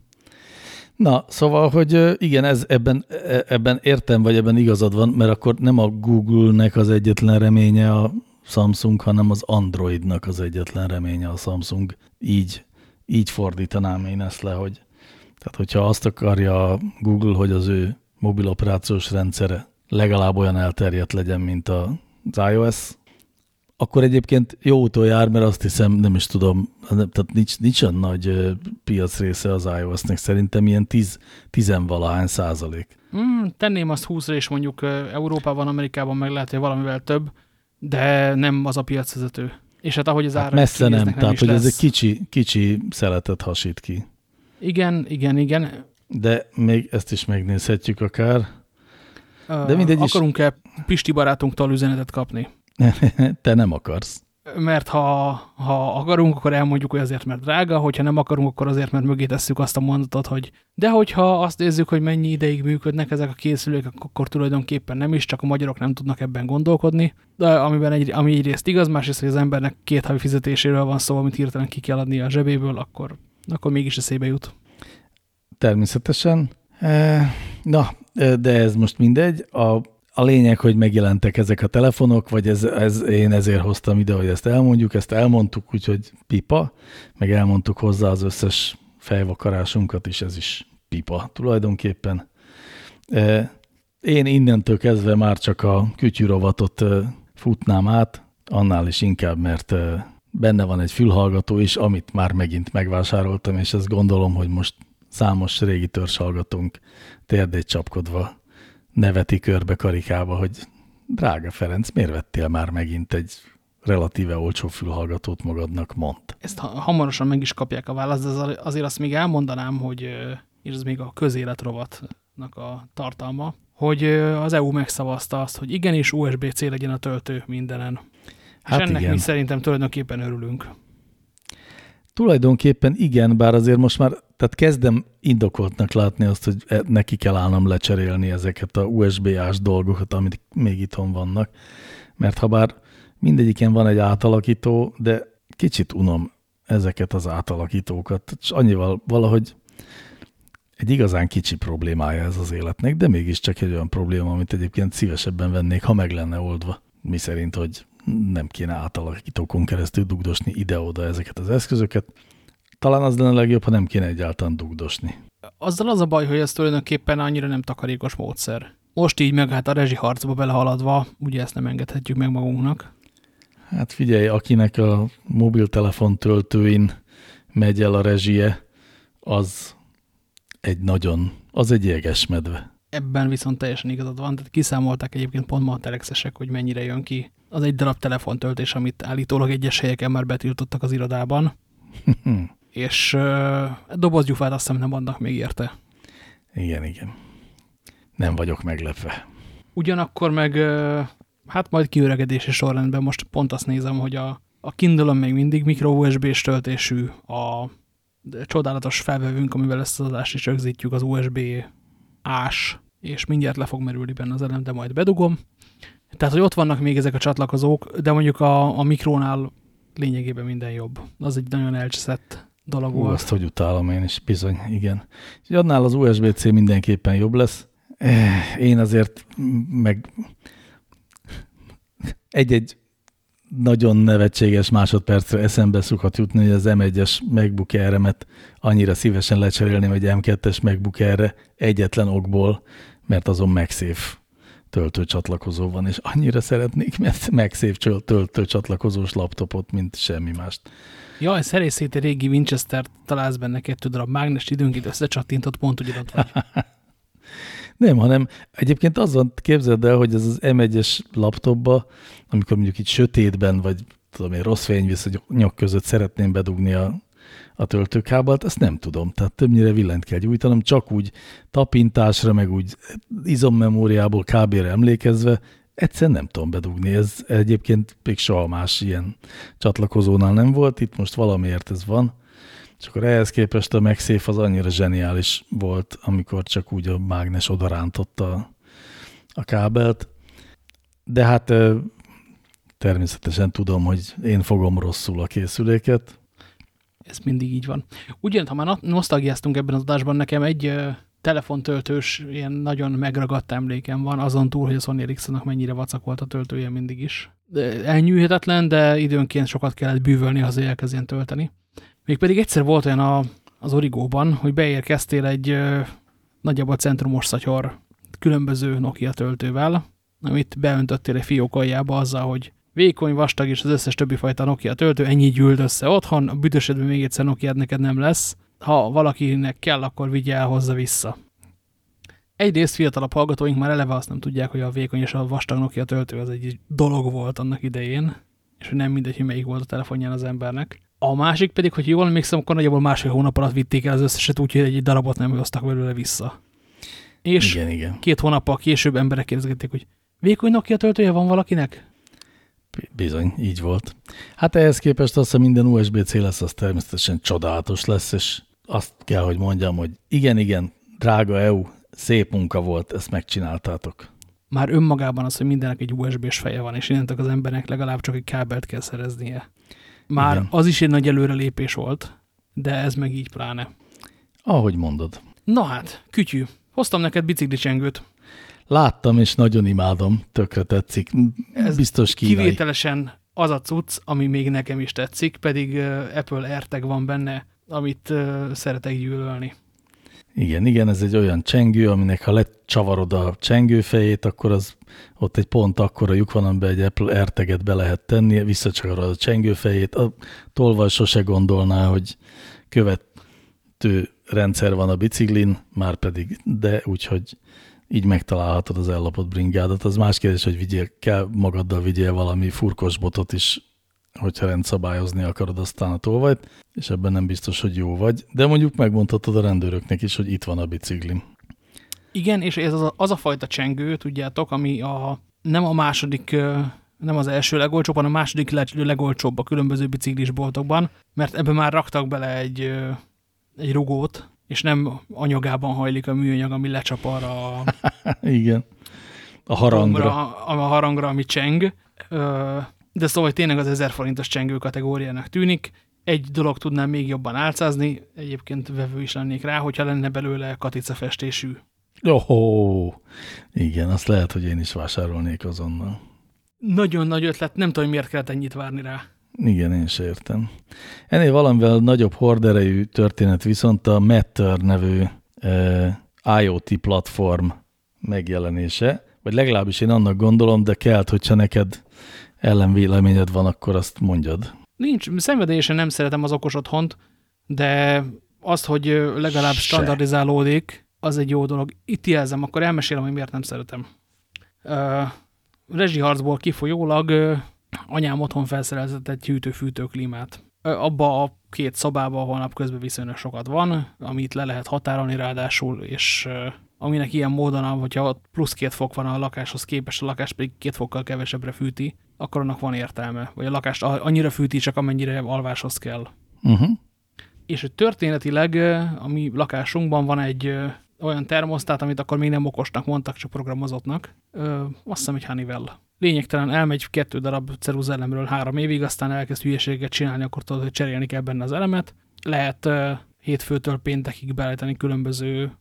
Na, szóval, hogy igen, ez, ebben, e, ebben értem, vagy ebben igazad van, mert akkor nem a Google-nek az egyetlen reménye a Samsung, hanem az Androidnak az egyetlen reménye a Samsung. Így, így fordítanám én ezt le, hogy tehát hogyha azt akarja a Google, hogy az ő mobil operációs rendszere legalább olyan elterjedt legyen, mint az iOS, akkor egyébként jó úton jár, mert azt hiszem, nem is tudom, tehát nincs, nincs olyan nagy piac része az iOS-nek, szerintem ilyen 10, tizenvalahány százalék. Mm, tenném azt 20 és mondjuk Európában, Amerikában meg lehet, hogy valamivel több, de nem az a piacvezető. És hát ahogy az hát ára messze nem, nem tehát hogy lesz. ez egy kicsi, kicsi szeletet hasít ki. Igen, igen, igen. De még ezt is megnézhetjük akár. De mindegy Akarunk-e Pisti barátunktól üzenetet kapni? Te nem akarsz. Mert ha, ha akarunk, akkor elmondjuk, hogy azért, mert drága, hogyha nem akarunk, akkor azért, mert mögé tesszük azt a mondatot, hogy de hogyha azt nézzük, hogy mennyi ideig működnek ezek a készülők, akkor tulajdonképpen nem is, csak a magyarok nem tudnak ebben gondolkodni, de amiben egy, ami egyrészt igaz, másrészt, hogy az embernek két havi fizetéséről van szó, amit hirtelen ki kell adni a zsebéből, akkor, akkor mégis eszébe jut. Természetesen. Eh, na, de ez most mindegy. A a lényeg, hogy megjelentek ezek a telefonok, vagy ez, ez, én ezért hoztam ide, hogy ezt elmondjuk, ezt elmondtuk, úgyhogy pipa, meg elmondtuk hozzá az összes fejvakarásunkat is, ez is pipa tulajdonképpen. E, én innentől kezdve már csak a kütyűrovatot e, futnám át, annál is inkább, mert e, benne van egy fülhallgató is, amit már megint megvásároltam, és ezt gondolom, hogy most számos régi törzshallgatónk térdét csapkodva neveti körbe karikába, hogy drága Ferenc, miért vettél már megint egy relatíve olcsó fülhallgatót magadnak, mond. Ezt hamarosan meg is kapják a választ, de azért azt még elmondanám, hogy, és ez még a közéletrovatnak a tartalma, hogy az EU megszavazta azt, hogy igenis USB-C legyen a töltő mindenen. Hát és ennek igen. mi szerintem tulajdonképpen örülünk. Tulajdonképpen igen, bár azért most már tehát kezdem indokoltnak látni azt, hogy e- neki kell állnom lecserélni ezeket a USB-ás dolgokat, amik még itthon vannak. Mert ha bár mindegyiken van egy átalakító, de kicsit unom ezeket az átalakítókat, és annyival valahogy egy igazán kicsi problémája ez az életnek, de mégiscsak egy olyan probléma, amit egyébként szívesebben vennék, ha meg lenne oldva. Mi szerint, hogy nem kéne átalakítókon keresztül dugdosni ide-oda ezeket az eszközöket, talán az lenne a legjobb, ha nem kéne egyáltalán dugdosni. Azzal az a baj, hogy ez tulajdonképpen annyira nem takarékos módszer. Most így meg hát a rezsiharcba belehaladva, ugye ezt nem engedhetjük meg magunknak. Hát figyelj, akinek a mobiltelefon töltőin megy el a rezsie, az egy nagyon, az egy jeges medve. Ebben viszont teljesen igazad van, tehát kiszámolták egyébként pont ma a telexesek, hogy mennyire jön ki az egy darab telefontöltés, amit állítólag egyes helyeken már betiltottak az irodában. és uh, dobozgyufát azt hiszem nem adnak még érte. Igen, igen. Nem vagyok meglepve. Ugyanakkor meg, uh, hát majd kiöregedési sorrendben most pont azt nézem, hogy a, a kindle még mindig micro USB-s töltésű, a csodálatos felvevünk, amivel ezt az adást is rögzítjük, az USB ás, és mindjárt le fog merülni benne az elem, de majd bedugom. Tehát, hogy ott vannak még ezek a csatlakozók, de mondjuk a, a mikrónál lényegében minden jobb. Az egy nagyon elcseszett dolog volt. Azt, hogy utálom én is, bizony, igen. És annál az USB-C mindenképpen jobb lesz. Eh, én azért meg egy-egy nagyon nevetséges másodpercre eszembe szokott jutni, hogy az M1-es MacBook Air-emet annyira szívesen lecserélném egy M2-es MacBook Air-re egyetlen okból, mert azon MagSafe töltőcsatlakozó van, és annyira szeretnék mert MagSafe töltőcsatlakozós laptopot, mint semmi mást. Jaj, szerészét régi Winchester találsz benne kettő darab mágnes időnként összecsattintott, pont ugyanott vagy. Nem, hanem egyébként azon képzeld el, hogy ez az M1-es laptopba, amikor mondjuk itt sötétben, vagy tudom én, rossz fényviszonyok között szeretném bedugni a, a töltőkábelt, ezt nem tudom. Tehát többnyire villanyt kell gyújtanom, csak úgy tapintásra, meg úgy izommemóriából kb-re emlékezve, egyszerűen nem tudom bedugni. Ez egyébként még soha más ilyen csatlakozónál nem volt, itt most valamiért ez van. És akkor ehhez képest a MagSafe az annyira zseniális volt, amikor csak úgy a mágnes odarántotta a kábelt. De hát természetesen tudom, hogy én fogom rosszul a készüléket. Ez mindig így van. Ugyan, ha már nosztalgiáztunk ebben az adásban, nekem egy telefontöltős, ilyen nagyon megragadt emlékem van, azon túl, hogy a Sony Ericsson-nak mennyire vacak volt a töltője mindig is. Elnyűhetetlen, de időnként sokat kellett bűvölni, ha elkezdjen tölteni. Mégpedig egyszer volt olyan a, az Origóban, hogy beérkeztél egy ö, nagyjából centrumos szatyor különböző Nokia töltővel, amit beöntöttél egy fiók aljába azzal, hogy vékony, vastag és az összes többi fajta Nokia töltő, ennyi gyűlt össze otthon, a büdösödben még egyszer nokia neked nem lesz. Ha valakinek kell, akkor vigye el hozzá vissza. Egyrészt fiatalabb hallgatóink már eleve azt nem tudják, hogy a vékony és a vastag Nokia töltő az egy dolog volt annak idején, és hogy nem mindegy, hogy melyik volt a telefonján az embernek. A másik pedig, hogy jól emlékszem, akkor nagyjából másfél hónap alatt vitték el az összeset, úgyhogy egy darabot nem hoztak belőle vissza. És igen, igen. két hónappal később emberek kérdezgették, hogy vékony Nokia töltője van valakinek? Bizony, így volt. Hát ehhez képest az, hogy minden USB-C lesz, az természetesen csodálatos lesz, és azt kell, hogy mondjam, hogy igen, igen, drága EU, szép munka volt, ezt megcsináltátok. Már önmagában az, hogy mindenek egy USB-s feje van, és innentől az embernek legalább csak egy kábelt kell szereznie. Már igen. az is egy nagy előrelépés volt, de ez meg így pláne. Ahogy mondod. Na hát, kütyű. Hoztam neked biciklicsengőt. Láttam, és nagyon imádom, tökre tetszik. Ez Biztos kínai. Kivételesen az a cucc, ami még nekem is tetszik, pedig Apple AirTag van benne, amit szeretek gyűlölni. Igen, igen, ez egy olyan csengő, aminek ha lecsavarod a csengőfejét, akkor az ott egy pont akkora lyuk van, amiben egy Apple AirTag-et be lehet tenni, visszacsavarod a csengőfejét. A tolvaj sose gondolná, hogy követő rendszer van a biciklin, már pedig, de úgyhogy így megtalálhatod az ellopott bringádat. Az más kérdés, hogy vigyél, kell magaddal vigyél valami furkos botot is, hogyha rendszabályozni akarod aztán a tolvajt, és ebben nem biztos, hogy jó vagy, de mondjuk megmondhatod a rendőröknek is, hogy itt van a biciklim. Igen, és ez az a, az a fajta csengő, tudjátok, ami a, nem a második, nem az első legolcsóbb, hanem a második legolcsóbb a különböző biciklisboltokban, mert ebbe már raktak bele egy, egy rugót, és nem anyagában hajlik a műanyag, ami lecsapar a... Igen. A harangra. A, a harangra, ami cseng. De szóval hogy tényleg az 1000 forintos csengő kategóriának tűnik. Egy dolog tudnám még jobban álcázni, egyébként vevő is lennék rá, hogyha lenne belőle katica festésű. Oh, igen, azt lehet, hogy én is vásárolnék azonnal. Nagyon nagy ötlet, nem tudom, miért kellett ennyit várni rá. Igen, én sem értem. Ennél valamivel nagyobb horderejű történet viszont a Matter nevű uh, IoT platform megjelenése, vagy legalábbis én annak gondolom, de kelt, hogyha neked ellenvéleményed van, akkor azt mondjad. Nincs, szenvedélyesen nem szeretem az okos otthont, de azt, hogy legalább Se. standardizálódik, az egy jó dolog. Itt jelzem, akkor elmesélem, hogy miért nem szeretem. Uh, rezsiharcból kifolyólag anyám otthon felszerelzett egy hűtő-fűtő klímát. Abba a két szobába, ahol napközben viszonylag sokat van, amit le lehet határolni ráadásul, és aminek ilyen módon, hogyha plusz két fok van a lakáshoz képest, a lakás pedig két fokkal kevesebbre fűti, akkor annak van értelme. Vagy a lakást annyira fűti, csak amennyire alváshoz kell. Uh -huh. És hogy történetileg a mi lakásunkban van egy olyan termosztát, amit akkor még nem okosnak mondtak, csak programozottnak. Ö, azt hiszem, hogy Honeywell lényegtelen elmegy kettő darab ceruzellemről három évig, aztán elkezd hülyeséget csinálni, akkor tudod, hogy cserélni kell benne az elemet. Lehet uh, hétfőtől péntekig beállítani különböző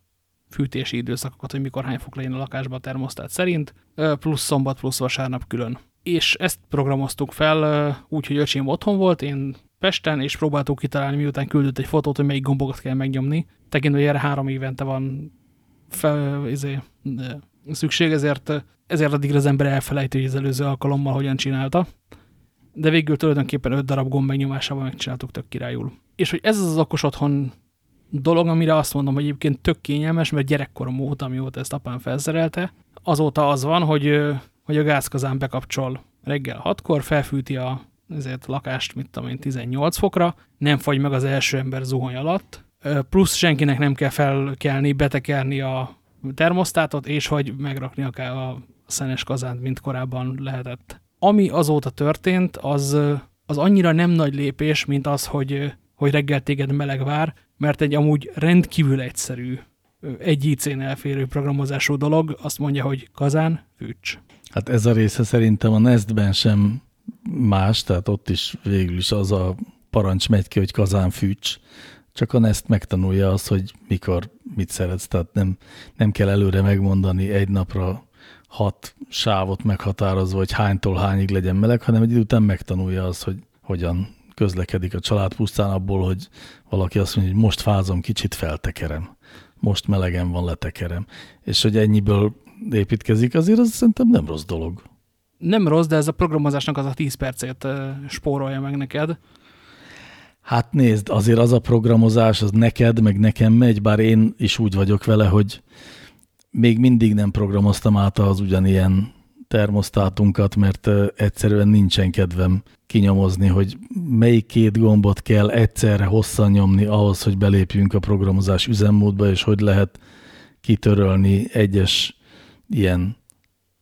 fűtési időszakokat, hogy mikor hány fok legyen a lakásban a termosztát szerint, uh, plusz szombat, plusz vasárnap külön. És ezt programoztuk fel úgy, hogy öcsém otthon volt, én Pesten, és próbáltuk kitalálni, miután küldött egy fotót, hogy melyik gombokat kell megnyomni. Tekintve, hogy erre három évente van fel, izé, szükség, ezért, ezért addigra az ember elfelejti, hogy az előző alkalommal hogyan csinálta. De végül tulajdonképpen öt darab gomb megnyomásával megcsináltuk tök királyul. És hogy ez az okos otthon dolog, amire azt mondom, hogy egyébként tök kényelmes, mert gyerekkorom óta, amióta ezt apám felszerelte, azóta az van, hogy, hogy a gázkazán bekapcsol reggel hatkor, felfűti a ezért lakást, mit tudom én, 18 fokra, nem fagy meg az első ember zuhany alatt, plusz senkinek nem kell felkelni, betekerni a termosztátot, és hogy megrakni akár a szenes kazánt, mint korábban lehetett. Ami azóta történt, az, az annyira nem nagy lépés, mint az, hogy, hogy reggel téged meleg vár, mert egy amúgy rendkívül egyszerű, egy IC-n elférő programozású dolog, azt mondja, hogy kazán, fűts. Hát ez a része szerintem a Nestben sem más, tehát ott is végül is az a parancs megy ki, hogy kazán fűts, csak a Nest megtanulja azt, hogy mikor mit szeretsz, tehát nem, nem kell előre megmondani egy napra hat sávot meghatározva, hogy hánytól hányig legyen meleg, hanem egy idő után megtanulja azt, hogy hogyan közlekedik a család. Pusztán abból, hogy valaki azt mondja, hogy most fázom, kicsit feltekerem, most melegen van, letekerem. És hogy ennyiből építkezik, azért az szerintem nem rossz dolog. Nem rossz, de ez a programozásnak az a 10 percét spórolja meg neked. Hát nézd, azért az a programozás, az neked, meg nekem megy, bár én is úgy vagyok vele, hogy még mindig nem programoztam át az ugyanilyen termosztátunkat, mert egyszerűen nincsen kedvem kinyomozni, hogy melyik két gombot kell egyszerre hosszan nyomni ahhoz, hogy belépjünk a programozás üzemmódba, és hogy lehet kitörölni egyes ilyen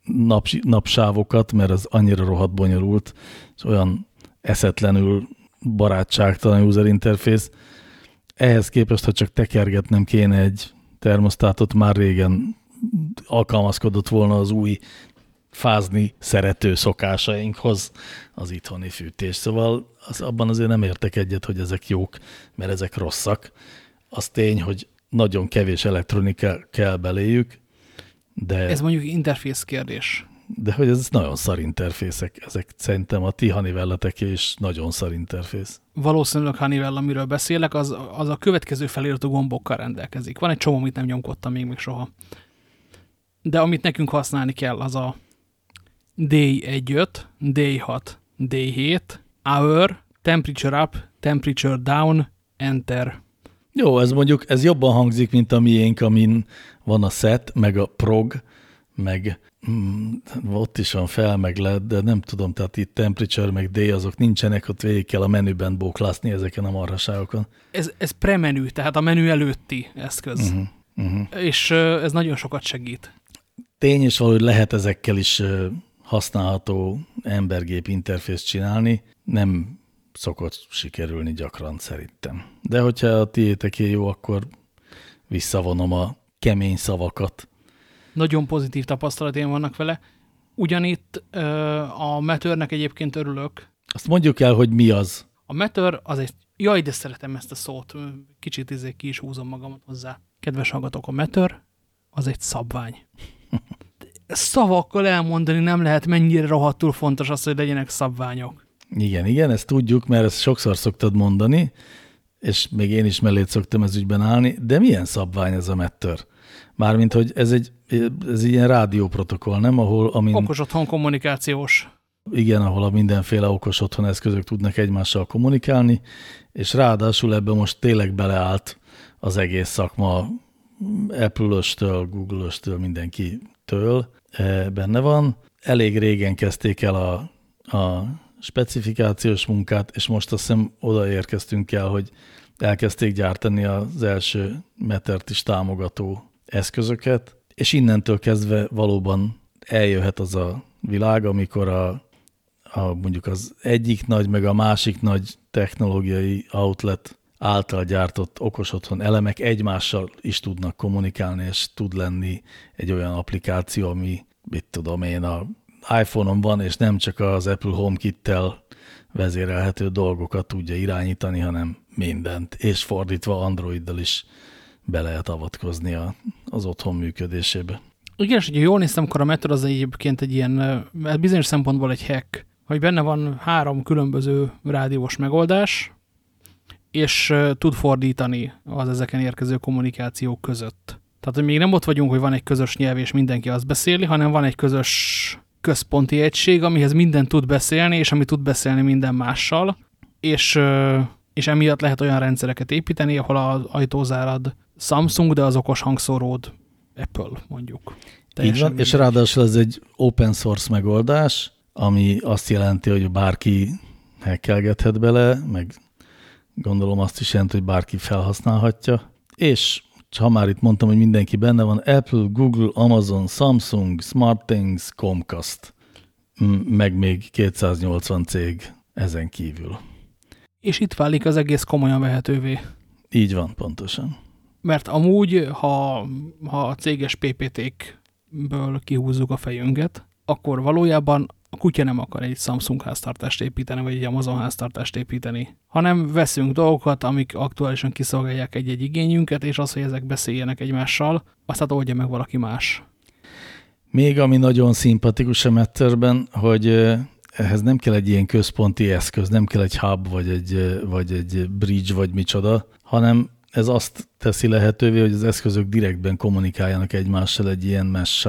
naps, napsávokat, mert az annyira rohadt bonyolult, és olyan eszetlenül barátságtalan user interface. Ehhez képest, ha csak tekergetnem kéne egy termosztátot, már régen alkalmazkodott volna az új fázni szerető szokásainkhoz az itthoni fűtés. Szóval az, abban azért nem értek egyet, hogy ezek jók, mert ezek rosszak. Az tény, hogy nagyon kevés elektronika kell beléjük, de... Ez mondjuk interfész kérdés. De hogy ez nagyon szar interfészek, ezek szerintem a ti Honeywell-eteké is nagyon szar interfész. Valószínűleg Honeywell, amiről beszélek, az, az a következő feliratú gombokkal rendelkezik. Van egy csomó, amit nem nyomkodtam még, még soha. De amit nekünk használni kell, az a day 1.5, day 6, day 7, hour, temperature up, temperature down, enter. Jó, ez mondjuk, ez jobban hangzik, mint a miénk, amin van a set, meg a prog, meg mm, ott is van fel, meg le, de nem tudom, tehát itt temperature, meg day, azok nincsenek, ott végig kell a menüben bóklászni ezeken a marhaságokon. Ez, ez premenü, tehát a menü előtti eszköz. Uh -huh, uh -huh. És ez nagyon sokat segít. Tény is valahogy lehet ezekkel is használható embergép interfészt csinálni, nem szokott sikerülni gyakran szerintem. De hogyha a tiéteké jó, akkor visszavonom a kemény szavakat. Nagyon pozitív tapasztalatén vannak vele. Ugyanitt a Metörnek egyébként örülök. Azt mondjuk el, hogy mi az. A Metör az egy, jaj, de szeretem ezt a szót, kicsit izé ki is húzom magamat hozzá. Kedves hallgatók, a Metör az egy szabvány. szavakkal elmondani nem lehet, mennyire rohadtul fontos az, hogy legyenek szabványok. Igen, igen, ezt tudjuk, mert ezt sokszor szoktad mondani, és még én is mellét szoktam ez ügyben állni, de milyen szabvány ez a mettör? Mármint, hogy ez egy, ez ilyen rádióprotokoll, nem? Ahol, amin, okos otthon kommunikációs. Igen, ahol a mindenféle okos otthon eszközök tudnak egymással kommunikálni, és ráadásul ebbe most tényleg beleállt az egész szakma Apple-östől, Google-östől, mindenkitől, E, benne van. Elég régen kezdték el a, a specifikációs munkát, és most azt hiszem odaérkeztünk el, hogy elkezdték gyártani az első metert is támogató eszközöket, és innentől kezdve valóban eljöhet az a világ, amikor a, a mondjuk az egyik nagy, meg a másik nagy technológiai outlet által gyártott okos otthon elemek egymással is tudnak kommunikálni, és tud lenni egy olyan applikáció, ami, mit tudom én, a iPhone-on van, és nem csak az Apple HomeKit-tel vezérelhető dolgokat tudja irányítani, hanem mindent, és fordítva Androiddal is be lehet avatkozni a, az otthon működésébe. Igen, és hogyha jól néztem, akkor a Metro az egyébként egy ilyen, bizonyos szempontból egy hack, hogy benne van három különböző rádiós megoldás, és tud fordítani az ezeken érkező kommunikációk között. Tehát, hogy még nem ott vagyunk, hogy van egy közös nyelv, és mindenki azt beszéli, hanem van egy közös központi egység, amihez minden tud beszélni, és ami tud beszélni minden mással, és, és emiatt lehet olyan rendszereket építeni, ahol az ajtózárad Samsung, de az okos hangszóród Apple, mondjuk. Így van, és ráadásul ez egy open source megoldás, ami azt jelenti, hogy bárki hekkelgethet bele, meg gondolom azt is jelenti, hogy bárki felhasználhatja. És ha már itt mondtam, hogy mindenki benne van, Apple, Google, Amazon, Samsung, SmartThings, Comcast, meg még 280 cég ezen kívül. És itt válik az egész komolyan vehetővé. Így van, pontosan. Mert amúgy, ha, ha a céges PPT-kből kihúzzuk a fejünket, akkor valójában a kutya nem akar egy Samsung háztartást építeni, vagy egy Amazon háztartást építeni, hanem veszünk dolgokat, amik aktuálisan kiszolgálják egy-egy igényünket, és az, hogy ezek beszéljenek egymással, azt hát oldja meg valaki más. Még ami nagyon szimpatikus a Matterben, hogy ehhez nem kell egy ilyen központi eszköz, nem kell egy hub, vagy egy, vagy egy bridge, vagy micsoda, hanem ez azt teszi lehetővé, hogy az eszközök direktben kommunikáljanak egymással egy ilyen mesh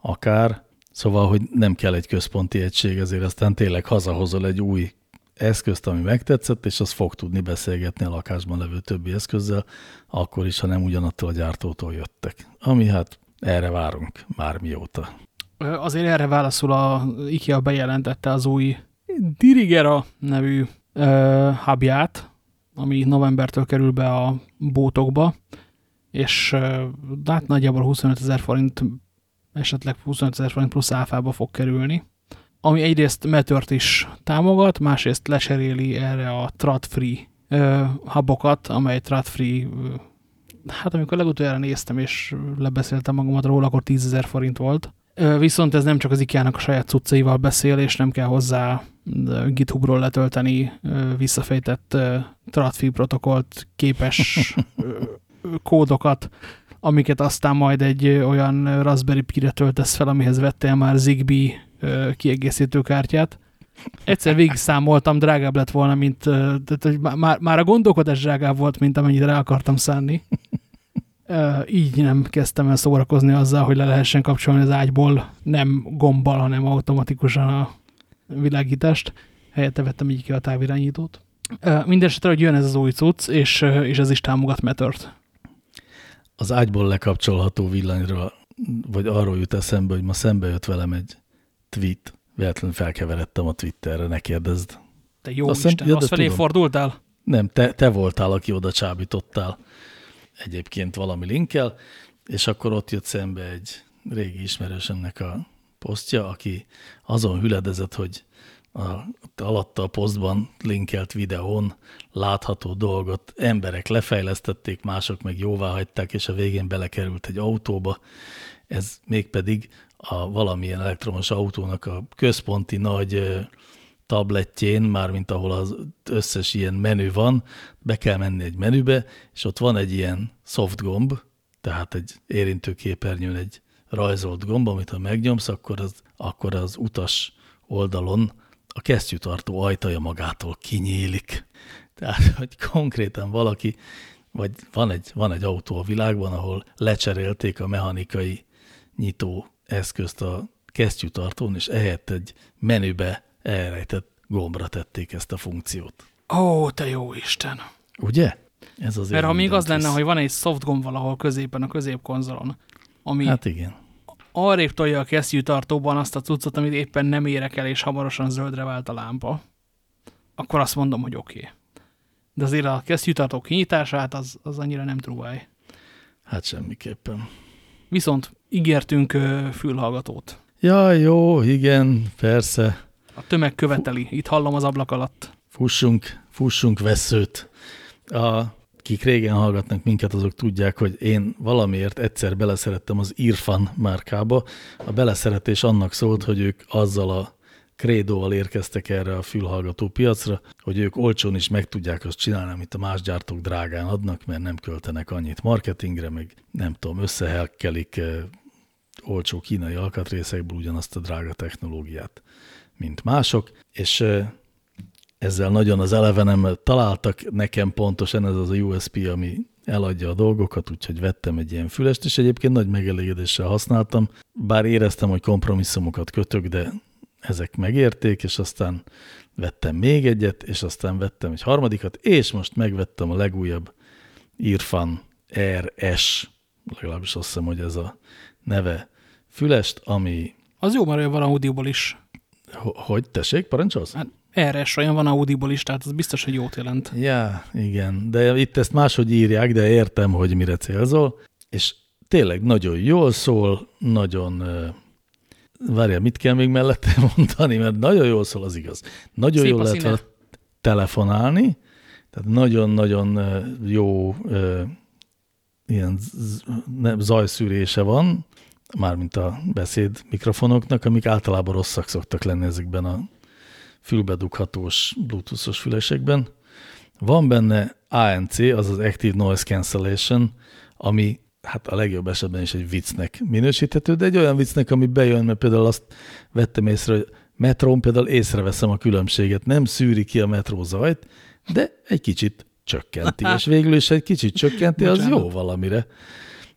akár, Szóval, hogy nem kell egy központi egység, ezért aztán tényleg hazahozol egy új eszközt, ami megtetszett, és az fog tudni beszélgetni a lakásban levő többi eszközzel, akkor is, ha nem ugyanattól a gyártótól jöttek. Ami hát erre várunk már mióta. Azért erre válaszul a IKEA bejelentette az új Dirigera nevű uh, hubját, ami novembertől kerül be a bótokba, és uh, hát nagyjából 25 ezer forint, esetleg 25 ezer forint plusz áfába fog kerülni ami egyrészt Metört is támogat, másrészt leseréli erre a TRAD-free hubokat, amely TRAD-free, hát amikor legutoljára néztem és lebeszéltem magamat róla, akkor 10 ezer forint volt. Viszont ez nem csak az IKEA-nak a saját cuccaival beszél, és nem kell hozzá GitHubról letölteni visszafejtett TRAD-free protokollt képes kódokat, amiket aztán majd egy olyan Raspberry Pi-re töltesz fel, amihez vettél már Zigbee kiegészítő kártyát. Egyszer végig számoltam, drágább lett volna, mint, tehát, már, már a gondolkodás drágább volt, mint amennyit rá akartam szánni. Így nem kezdtem el szórakozni azzal, hogy le lehessen kapcsolni az ágyból nem gombbal, hanem automatikusan a világítást. Helyette vettem így ki a távirányítót. Mindenesetre, hogy jön ez az új cucc, és, és ez is támogat Metört. Az ágyból lekapcsolható villanyra, vagy arról jut eszembe, hogy ma szembe jött velem egy tweet. Véletlenül felkeveredtem a Twitterre, ne kérdezd. Te jó Azt Isten, ja, azt felé tudom. fordultál? Nem, te, te voltál, aki oda csábítottál egyébként valami linkkel, és akkor ott jött szembe egy régi ismerősömnek a posztja, aki azon hüledezett, hogy a, alatta a posztban linkelt videón látható dolgot emberek lefejlesztették, mások meg jóvá hagyták, és a végén belekerült egy autóba. Ez mégpedig a valamilyen elektromos autónak a központi nagy tabletjén, mármint ahol az összes ilyen menü van, be kell menni egy menübe, és ott van egy ilyen soft gomb, tehát egy érintőképernyőn egy rajzolt gomb, amit ha megnyomsz, akkor az, akkor az utas oldalon a kesztyűtartó ajtaja magától kinyílik. Tehát, hogy konkrétan valaki, vagy van egy, van egy autó a világban, ahol lecserélték a mechanikai nyitó eszközt a kesztyűtartón, és ehelyett egy menübe elrejtett gombra tették ezt a funkciót. Ó, te jó Isten! Ugye? Ez az Mert ha még az lenne, hogy van egy soft gomb valahol középen, a középkonzolon, ami hát igen. Arrébb tolja a kesztyűtartóban azt a cuccot, amit éppen nem érek el, és hamarosan zöldre vált a lámpa, akkor azt mondom, hogy oké. Okay. De azért a kesztyűtartó kinyitását az, az annyira nem trúvaj. Hát semmiképpen. Viszont ígértünk fülhallgatót. Ja, jó, igen, persze. A tömeg követeli, itt hallom az ablak alatt. Fussunk, fussunk veszőt. A, kik régen hallgatnak minket, azok tudják, hogy én valamiért egyszer beleszerettem az Irfan márkába. A beleszeretés annak szólt, hogy ők azzal a krédóval érkeztek erre a fülhallgató piacra, hogy ők olcsón is meg tudják azt csinálni, amit a más gyártók drágán adnak, mert nem költenek annyit marketingre, meg nem tudom, összehelkelik olcsó kínai alkatrészekből ugyanazt a drága technológiát, mint mások, és ezzel nagyon az elevenem találtak nekem pontosan ez az a USP, ami eladja a dolgokat, úgyhogy vettem egy ilyen fülest, és egyébként nagy megelégedéssel használtam, bár éreztem, hogy kompromisszumokat kötök, de ezek megérték, és aztán vettem még egyet, és aztán vettem egy harmadikat, és most megvettem a legújabb Irfan RS, legalábbis azt hiszem, hogy ez a neve fülest, ami... Az jó, mert van Audiból is. Hogy? Tessék, parancsolsz? Hát RS olyan van Audiból is, tehát az biztos, hogy jót jelent. Ja, igen, de itt ezt máshogy írják, de értem, hogy mire célzol, és tényleg nagyon jól szól, nagyon... Várjál, mit kell még mellette mondani, mert nagyon jól szól, az igaz. Nagyon Szép jól lehet telefonálni, tehát nagyon-nagyon jó ilyen zajszűrése van, mármint a beszéd mikrofonoknak, amik általában rosszak szoktak lenni ezekben a fülbedughatós bluetoothos fülesekben. Van benne ANC, azaz Active Noise Cancellation, ami hát a legjobb esetben is egy viccnek minősíthető, de egy olyan viccnek, ami bejön, mert például azt vettem észre, hogy metrón például észreveszem a különbséget, nem szűri ki a metró zajt, de egy kicsit csökkenti, és végül is egy kicsit csökkenti, az jó valamire.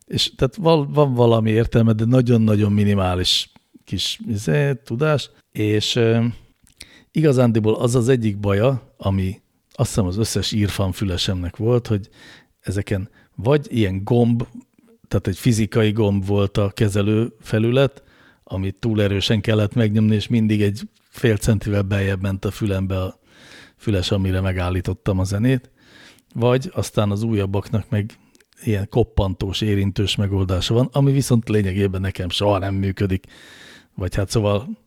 És tehát val, van valami értelme, de nagyon-nagyon minimális kis izé, tudás, és igazándiból az az egyik baja, ami azt hiszem az összes írfan fülesemnek volt, hogy ezeken vagy ilyen gomb, tehát egy fizikai gomb volt a kezelő felület, amit túl erősen kellett megnyomni, és mindig egy fél centivel beljebb ment a fülembe a füles, amire megállítottam a zenét, vagy aztán az újabbaknak meg ilyen koppantós, érintős megoldása van, ami viszont lényegében nekem soha nem működik. Vagy hát szóval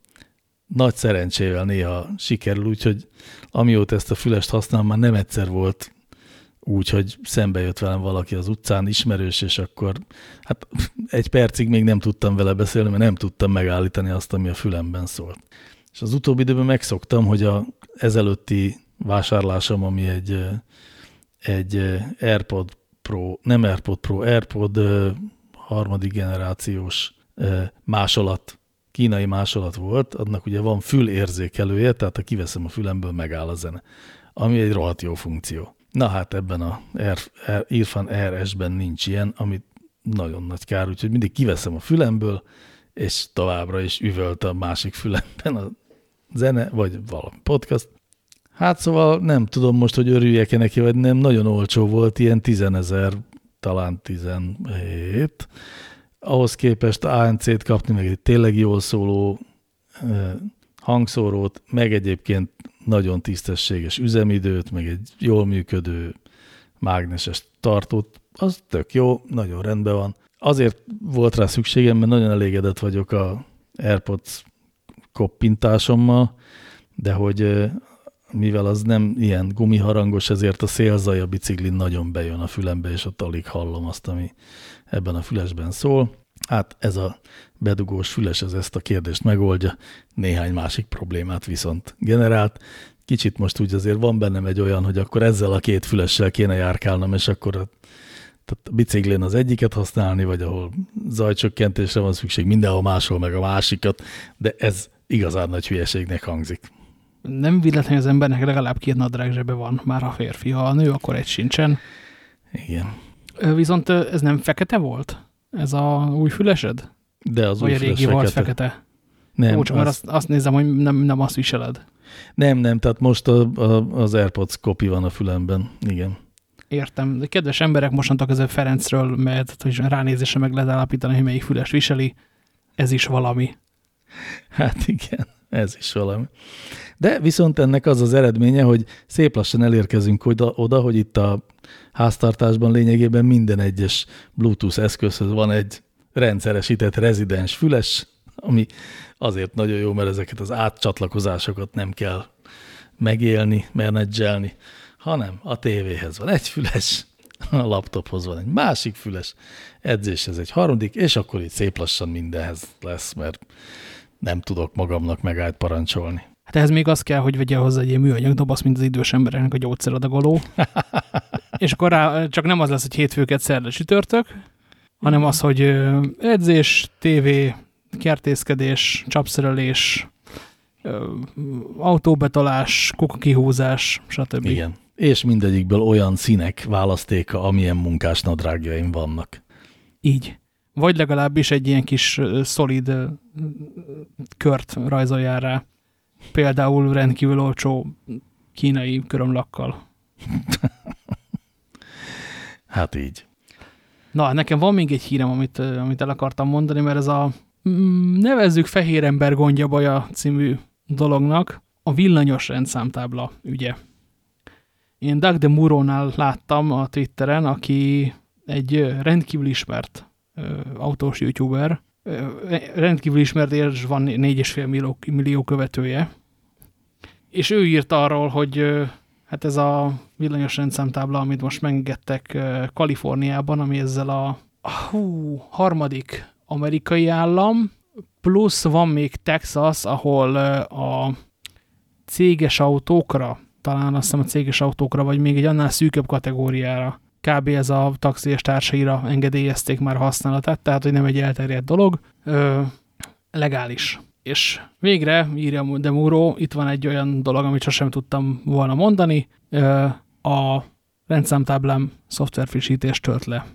nagy szerencsével néha sikerül, úgyhogy amióta ezt a fülest használom, már nem egyszer volt úgy, hogy szembe jött velem valaki az utcán, ismerős, és akkor hát egy percig még nem tudtam vele beszélni, mert nem tudtam megállítani azt, ami a fülemben szólt. És az utóbbi időben megszoktam, hogy a ezelőtti vásárlásom, ami egy, egy AirPod Pro, nem AirPod Pro, AirPod harmadik generációs másolat, kínai másolat volt, annak ugye van fülérzékelője, tehát ha kiveszem a fülemből, megáll a zene, ami egy rohadt jó funkció. Na hát ebben a Air, Air, Irfan RS-ben nincs ilyen, amit nagyon nagy kár, úgyhogy mindig kiveszem a fülemből, és továbbra is üvölt a másik fülemben a zene, vagy valami podcast. Hát szóval nem tudom most, hogy örüljek-e neki, vagy nem, nagyon olcsó volt, ilyen 10 ezer, talán 17. Ahhoz képest ANC-t kapni, meg egy tényleg jól szóló hangszórót, meg egyébként nagyon tisztességes üzemidőt, meg egy jól működő mágneses tartót, az tök jó, nagyon rendben van. Azért volt rá szükségem, mert nagyon elégedett vagyok a AirPods koppintásommal, de hogy mivel az nem ilyen gumiharangos, ezért a szélzaj a biciklin nagyon bejön a fülembe, és ott alig hallom azt, ami ebben a fülesben szól. Hát ez a bedugós füles ez ezt a kérdést megoldja, néhány másik problémát viszont generált. Kicsit most úgy azért van bennem egy olyan, hogy akkor ezzel a két fülessel kéne járkálnom, és akkor a, tehát a biciklén az egyiket használni, vagy ahol zajcsökkentésre van szükség, mindenhol máshol meg a másikat, de ez igazán nagy hülyeségnek hangzik. Nem véletlen, hogy az embernek legalább két nadrág zsebe van, már a férfi. Ha a nő, akkor egy sincsen. Igen. Viszont ez nem fekete volt? Ez a új fülesed? De az Vagy új a régi volt fekete. fekete? Nem, Ó, csak mert az, azt, azt nézem, hogy nem, nem azt viseled. nem, nem, tehát most a, a, az AirPods kopi van a fülemben. Igen. Értem. De kedves emberek, mostantól kezdve Ferencről mehet, hogy ránézésre meg lehet állapítani, hogy melyik füles viseli. Ez is valami. Hát igen, ez is valami. De viszont ennek az az eredménye, hogy szép lassan elérkezünk oda, oda hogy itt a háztartásban lényegében minden egyes Bluetooth eszközhöz van egy rendszeresített rezidens füles, ami azért nagyon jó, mert ezeket az átcsatlakozásokat nem kell megélni, menedzselni, hanem a tévéhez van egy füles, a laptophoz van egy másik füles, edzéshez egy harmadik, és akkor itt szép lassan mindenhez lesz, mert nem tudok magamnak megállt parancsolni. Hát ehhez még az kell, hogy vegye hozzá egy ilyen műanyag doboz, mint az idős embereknek a gyógyszeradagoló. és akkor rá, csak nem az lesz, hogy hétfőket szerda csütörtök, hanem az, hogy edzés, tévé, kertészkedés, csapszerelés, autóbetolás, kukakihúzás, stb. Igen. És mindegyikből olyan színek választéka, amilyen munkás nadrágjaim vannak. Így. Vagy legalábbis egy ilyen kis szolid kört rajzoljál rá. Például rendkívül olcsó kínai körömlakkal. Hát így. Na, nekem van még egy hírem, amit, amit el akartam mondani, mert ez a mm, nevezzük Fehér ember gondja baja című dolognak a villanyos rendszámtábla ügye. Én Doug de Muronál láttam a Twitteren, aki egy rendkívül ismert ö, autós youtuber, rendkívül ismert, és van 4,5 millió, millió követője, és ő írt arról, hogy hát ez a villanyos rendszámtábla, amit most megengedtek Kaliforniában, ami ezzel a hú, harmadik amerikai állam, plusz van még Texas, ahol a céges autókra, talán azt hiszem a céges autókra, vagy még egy annál szűkebb kategóriára, kb. ez a taxi és társaira engedélyezték már használatát, tehát hogy nem egy elterjedt dolog, ö, legális. És végre, írja Demuro, itt van egy olyan dolog, amit sosem tudtam volna mondani, ö, a rendszámtáblám szoftverfrissítést tölt le.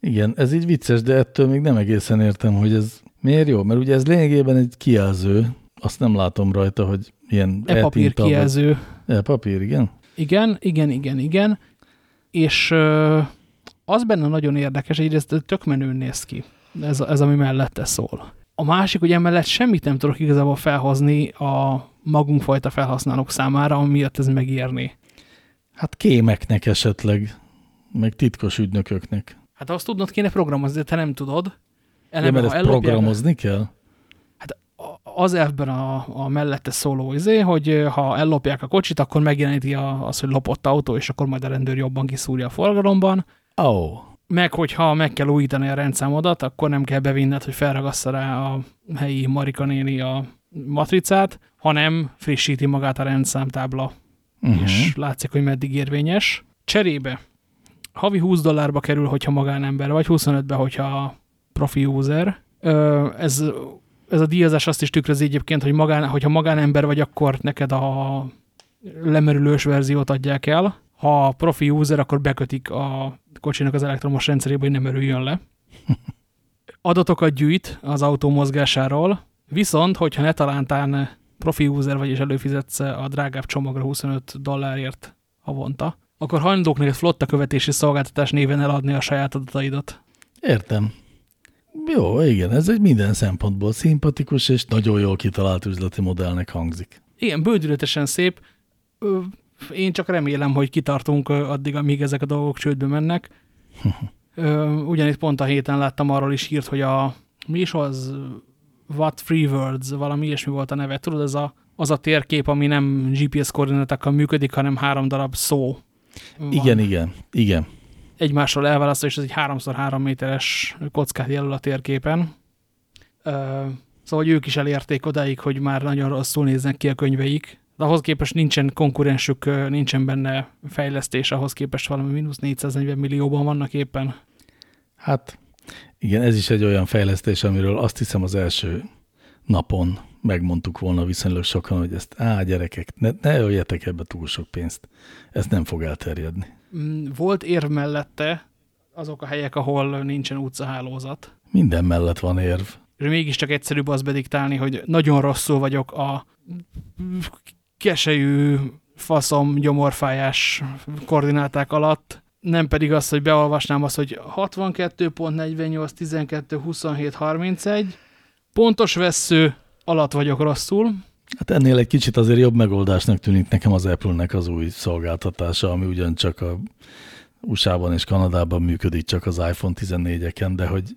Igen, ez így vicces, de ettől még nem egészen értem, hogy ez Miért jó? Mert ugye ez lényegében egy kijelző, azt nem látom rajta, hogy ilyen E-papír kijelző. E-papír, igen? Igen, igen, igen, igen. És az benne nagyon érdekes, egyrészt tök menőn néz ki, ez, ez ami mellette szól. A másik, hogy emellett semmit nem tudok igazából felhozni a magunkfajta felhasználók számára, ami miatt ez megérni. Hát kémeknek esetleg, meg titkos ügynököknek. Hát azt tudnod kéne programozni, de te nem tudod. Eleve, ja, mert ezt programozni kell? Az elfben a, a mellette szóló izé, hogy ha ellopják a kocsit, akkor megjeleníti az, hogy lopott autó, és akkor majd a rendőr jobban kiszúrja a forgalomban. Oh. Meg, hogyha meg kell újítani a rendszámodat, akkor nem kell bevinned, hogy felragassza rá a helyi Marika néni a matricát, hanem frissíti magát a rendszámtábla, uh -huh. és látszik, hogy meddig érvényes. Cserébe havi 20 dollárba kerül, hogyha magánember, vagy 25-be, hogyha profi user. Ez, ez a díjazás azt is tükrözi egyébként, hogy magán, hogyha magánember vagy, akkor neked a lemerülős verziót adják el. Ha profi user, akkor bekötik a kocsinak az elektromos rendszerébe, hogy nem örüljön le. Adatokat gyűjt az autó mozgásáról, viszont, hogyha ne talántán profi user vagy és előfizetsz a drágább csomagra 25 dollárért havonta, akkor hajlandók neked flotta követési szolgáltatás néven eladni a saját adataidat. Értem. Jó, igen, ez egy minden szempontból szimpatikus és nagyon jól kitalált üzleti modellnek hangzik. Igen, bődületesen szép. Én csak remélem, hogy kitartunk addig, amíg ezek a dolgok csődbe mennek. Ugyanitt pont a héten láttam arról is hírt, hogy a mi is az What Free Words, valami ilyesmi volt a neve. Tudod, ez a, az a térkép, ami nem GPS koordinátákkal működik, hanem három darab szó. Van. Igen, igen, igen. Egymásról elválasztva, és ez egy 3x3 méteres kockát jelöl a térképen. Szóval hogy ők is elérték odáig, hogy már nagyon rosszul néznek ki a könyveik. De ahhoz képest nincsen konkurensük, nincsen benne fejlesztés, ahhoz képest valami mínusz 440 millióban vannak éppen. Hát igen, ez is egy olyan fejlesztés, amiről azt hiszem az első napon megmondtuk volna viszonylag sokan, hogy ezt, á, gyerekek, ne, ne öljetek ebbe túl sok pénzt. Ez nem fog elterjedni. Mm, volt érv mellette azok a helyek, ahol nincsen utcahálózat. Minden mellett van érv. És mégiscsak egyszerűbb az bediktálni, hogy nagyon rosszul vagyok a kesejű faszom gyomorfájás koordináták alatt, nem pedig az, hogy beolvasnám azt, hogy 62.48, 12, 27, 31, pontos vesző, alatt vagyok rosszul. Hát ennél egy kicsit azért jobb megoldásnak tűnik nekem az Apple-nek az új szolgáltatása, ami ugyancsak a USA-ban és Kanadában működik csak az iPhone 14-eken, de hogy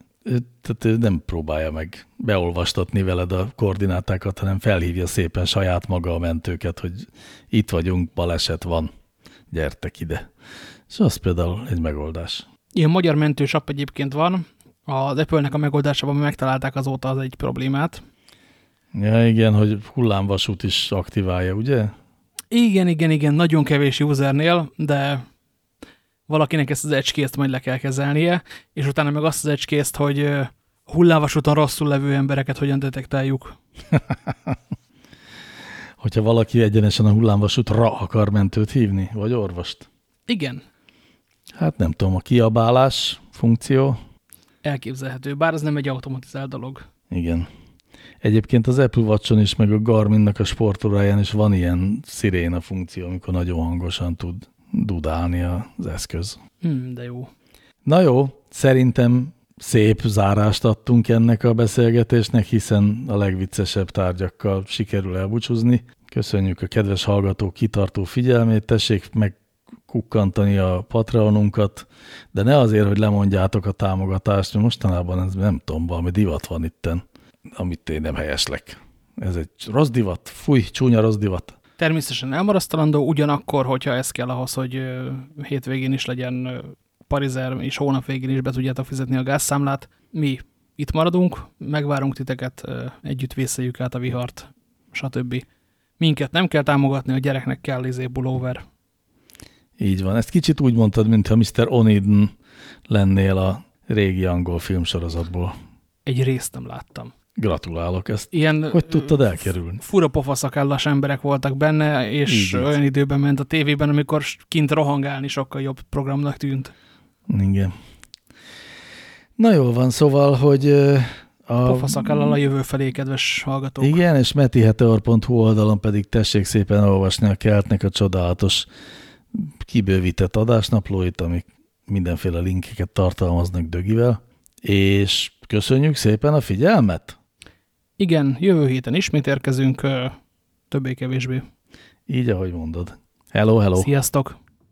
tehát nem próbálja meg beolvastatni veled a koordinátákat, hanem felhívja szépen saját maga a mentőket, hogy itt vagyunk, baleset van, gyertek ide. És az például egy megoldás. Ilyen magyar mentős app egyébként van. Az Apple-nek a megoldásában megtalálták azóta az egy problémát. Ja, igen, hogy hullámvasút is aktiválja, ugye? Igen, igen, igen, nagyon kevés usernél, de valakinek ezt az edge majd le kell kezelnie, és utána meg azt az edge hogy hullámvasúton rosszul levő embereket hogyan detektáljuk. Hogyha valaki egyenesen a hullámvasútra akar mentőt hívni, vagy orvost. Igen. Hát nem tudom, a kiabálás funkció. Elképzelhető, bár ez nem egy automatizált dolog. Igen. Egyébként az Apple Watch-on is, meg a Garmin-nak a sportóráján is van ilyen sziréna funkció, amikor nagyon hangosan tud dudálni az eszköz. Hmm, de jó. Na jó, szerintem szép zárást adtunk ennek a beszélgetésnek, hiszen a legviccesebb tárgyakkal sikerül elbúcsúzni. Köszönjük a kedves hallgatók kitartó figyelmét, tessék meg kukkantani a Patreonunkat, de ne azért, hogy lemondjátok a támogatást, mert mostanában ez nem tudom, valami divat van itten amit én nem helyeslek. Ez egy rossz divat, fúj, csúnya rossz divat. Természetesen elmarasztalandó, ugyanakkor, hogyha ez kell ahhoz, hogy hétvégén is legyen parizer, és hónap végén is be tudjátok fizetni a gázszámlát, mi itt maradunk, megvárunk titeket, együtt vészeljük át a vihart, stb. Minket nem kell támogatni, a gyereknek kell izé pulóver. Így van. Ezt kicsit úgy mondtad, mintha Mr. Oniden lennél a régi angol filmsorozatból. Egy részt nem láttam. Gratulálok ezt. Ilyen, hogy tudtad elkerülni? Fura pofaszakállas emberek voltak benne, és Igen. olyan időben ment a tévében, amikor kint rohangálni sokkal jobb programnak tűnt. Igen. Na jól van, szóval, hogy A... Pofaszakellel a jövő felé, kedves hallgatók. Igen, és metiheteor.hu oldalon pedig tessék szépen olvasni a keltnek a csodálatos kibővített adásnaplóit, amik mindenféle linkeket tartalmaznak dögivel, és köszönjük szépen a figyelmet! Igen, jövő héten ismét érkezünk, többé-kevésbé. Így, ahogy mondod. Hello, hello! Sziasztok!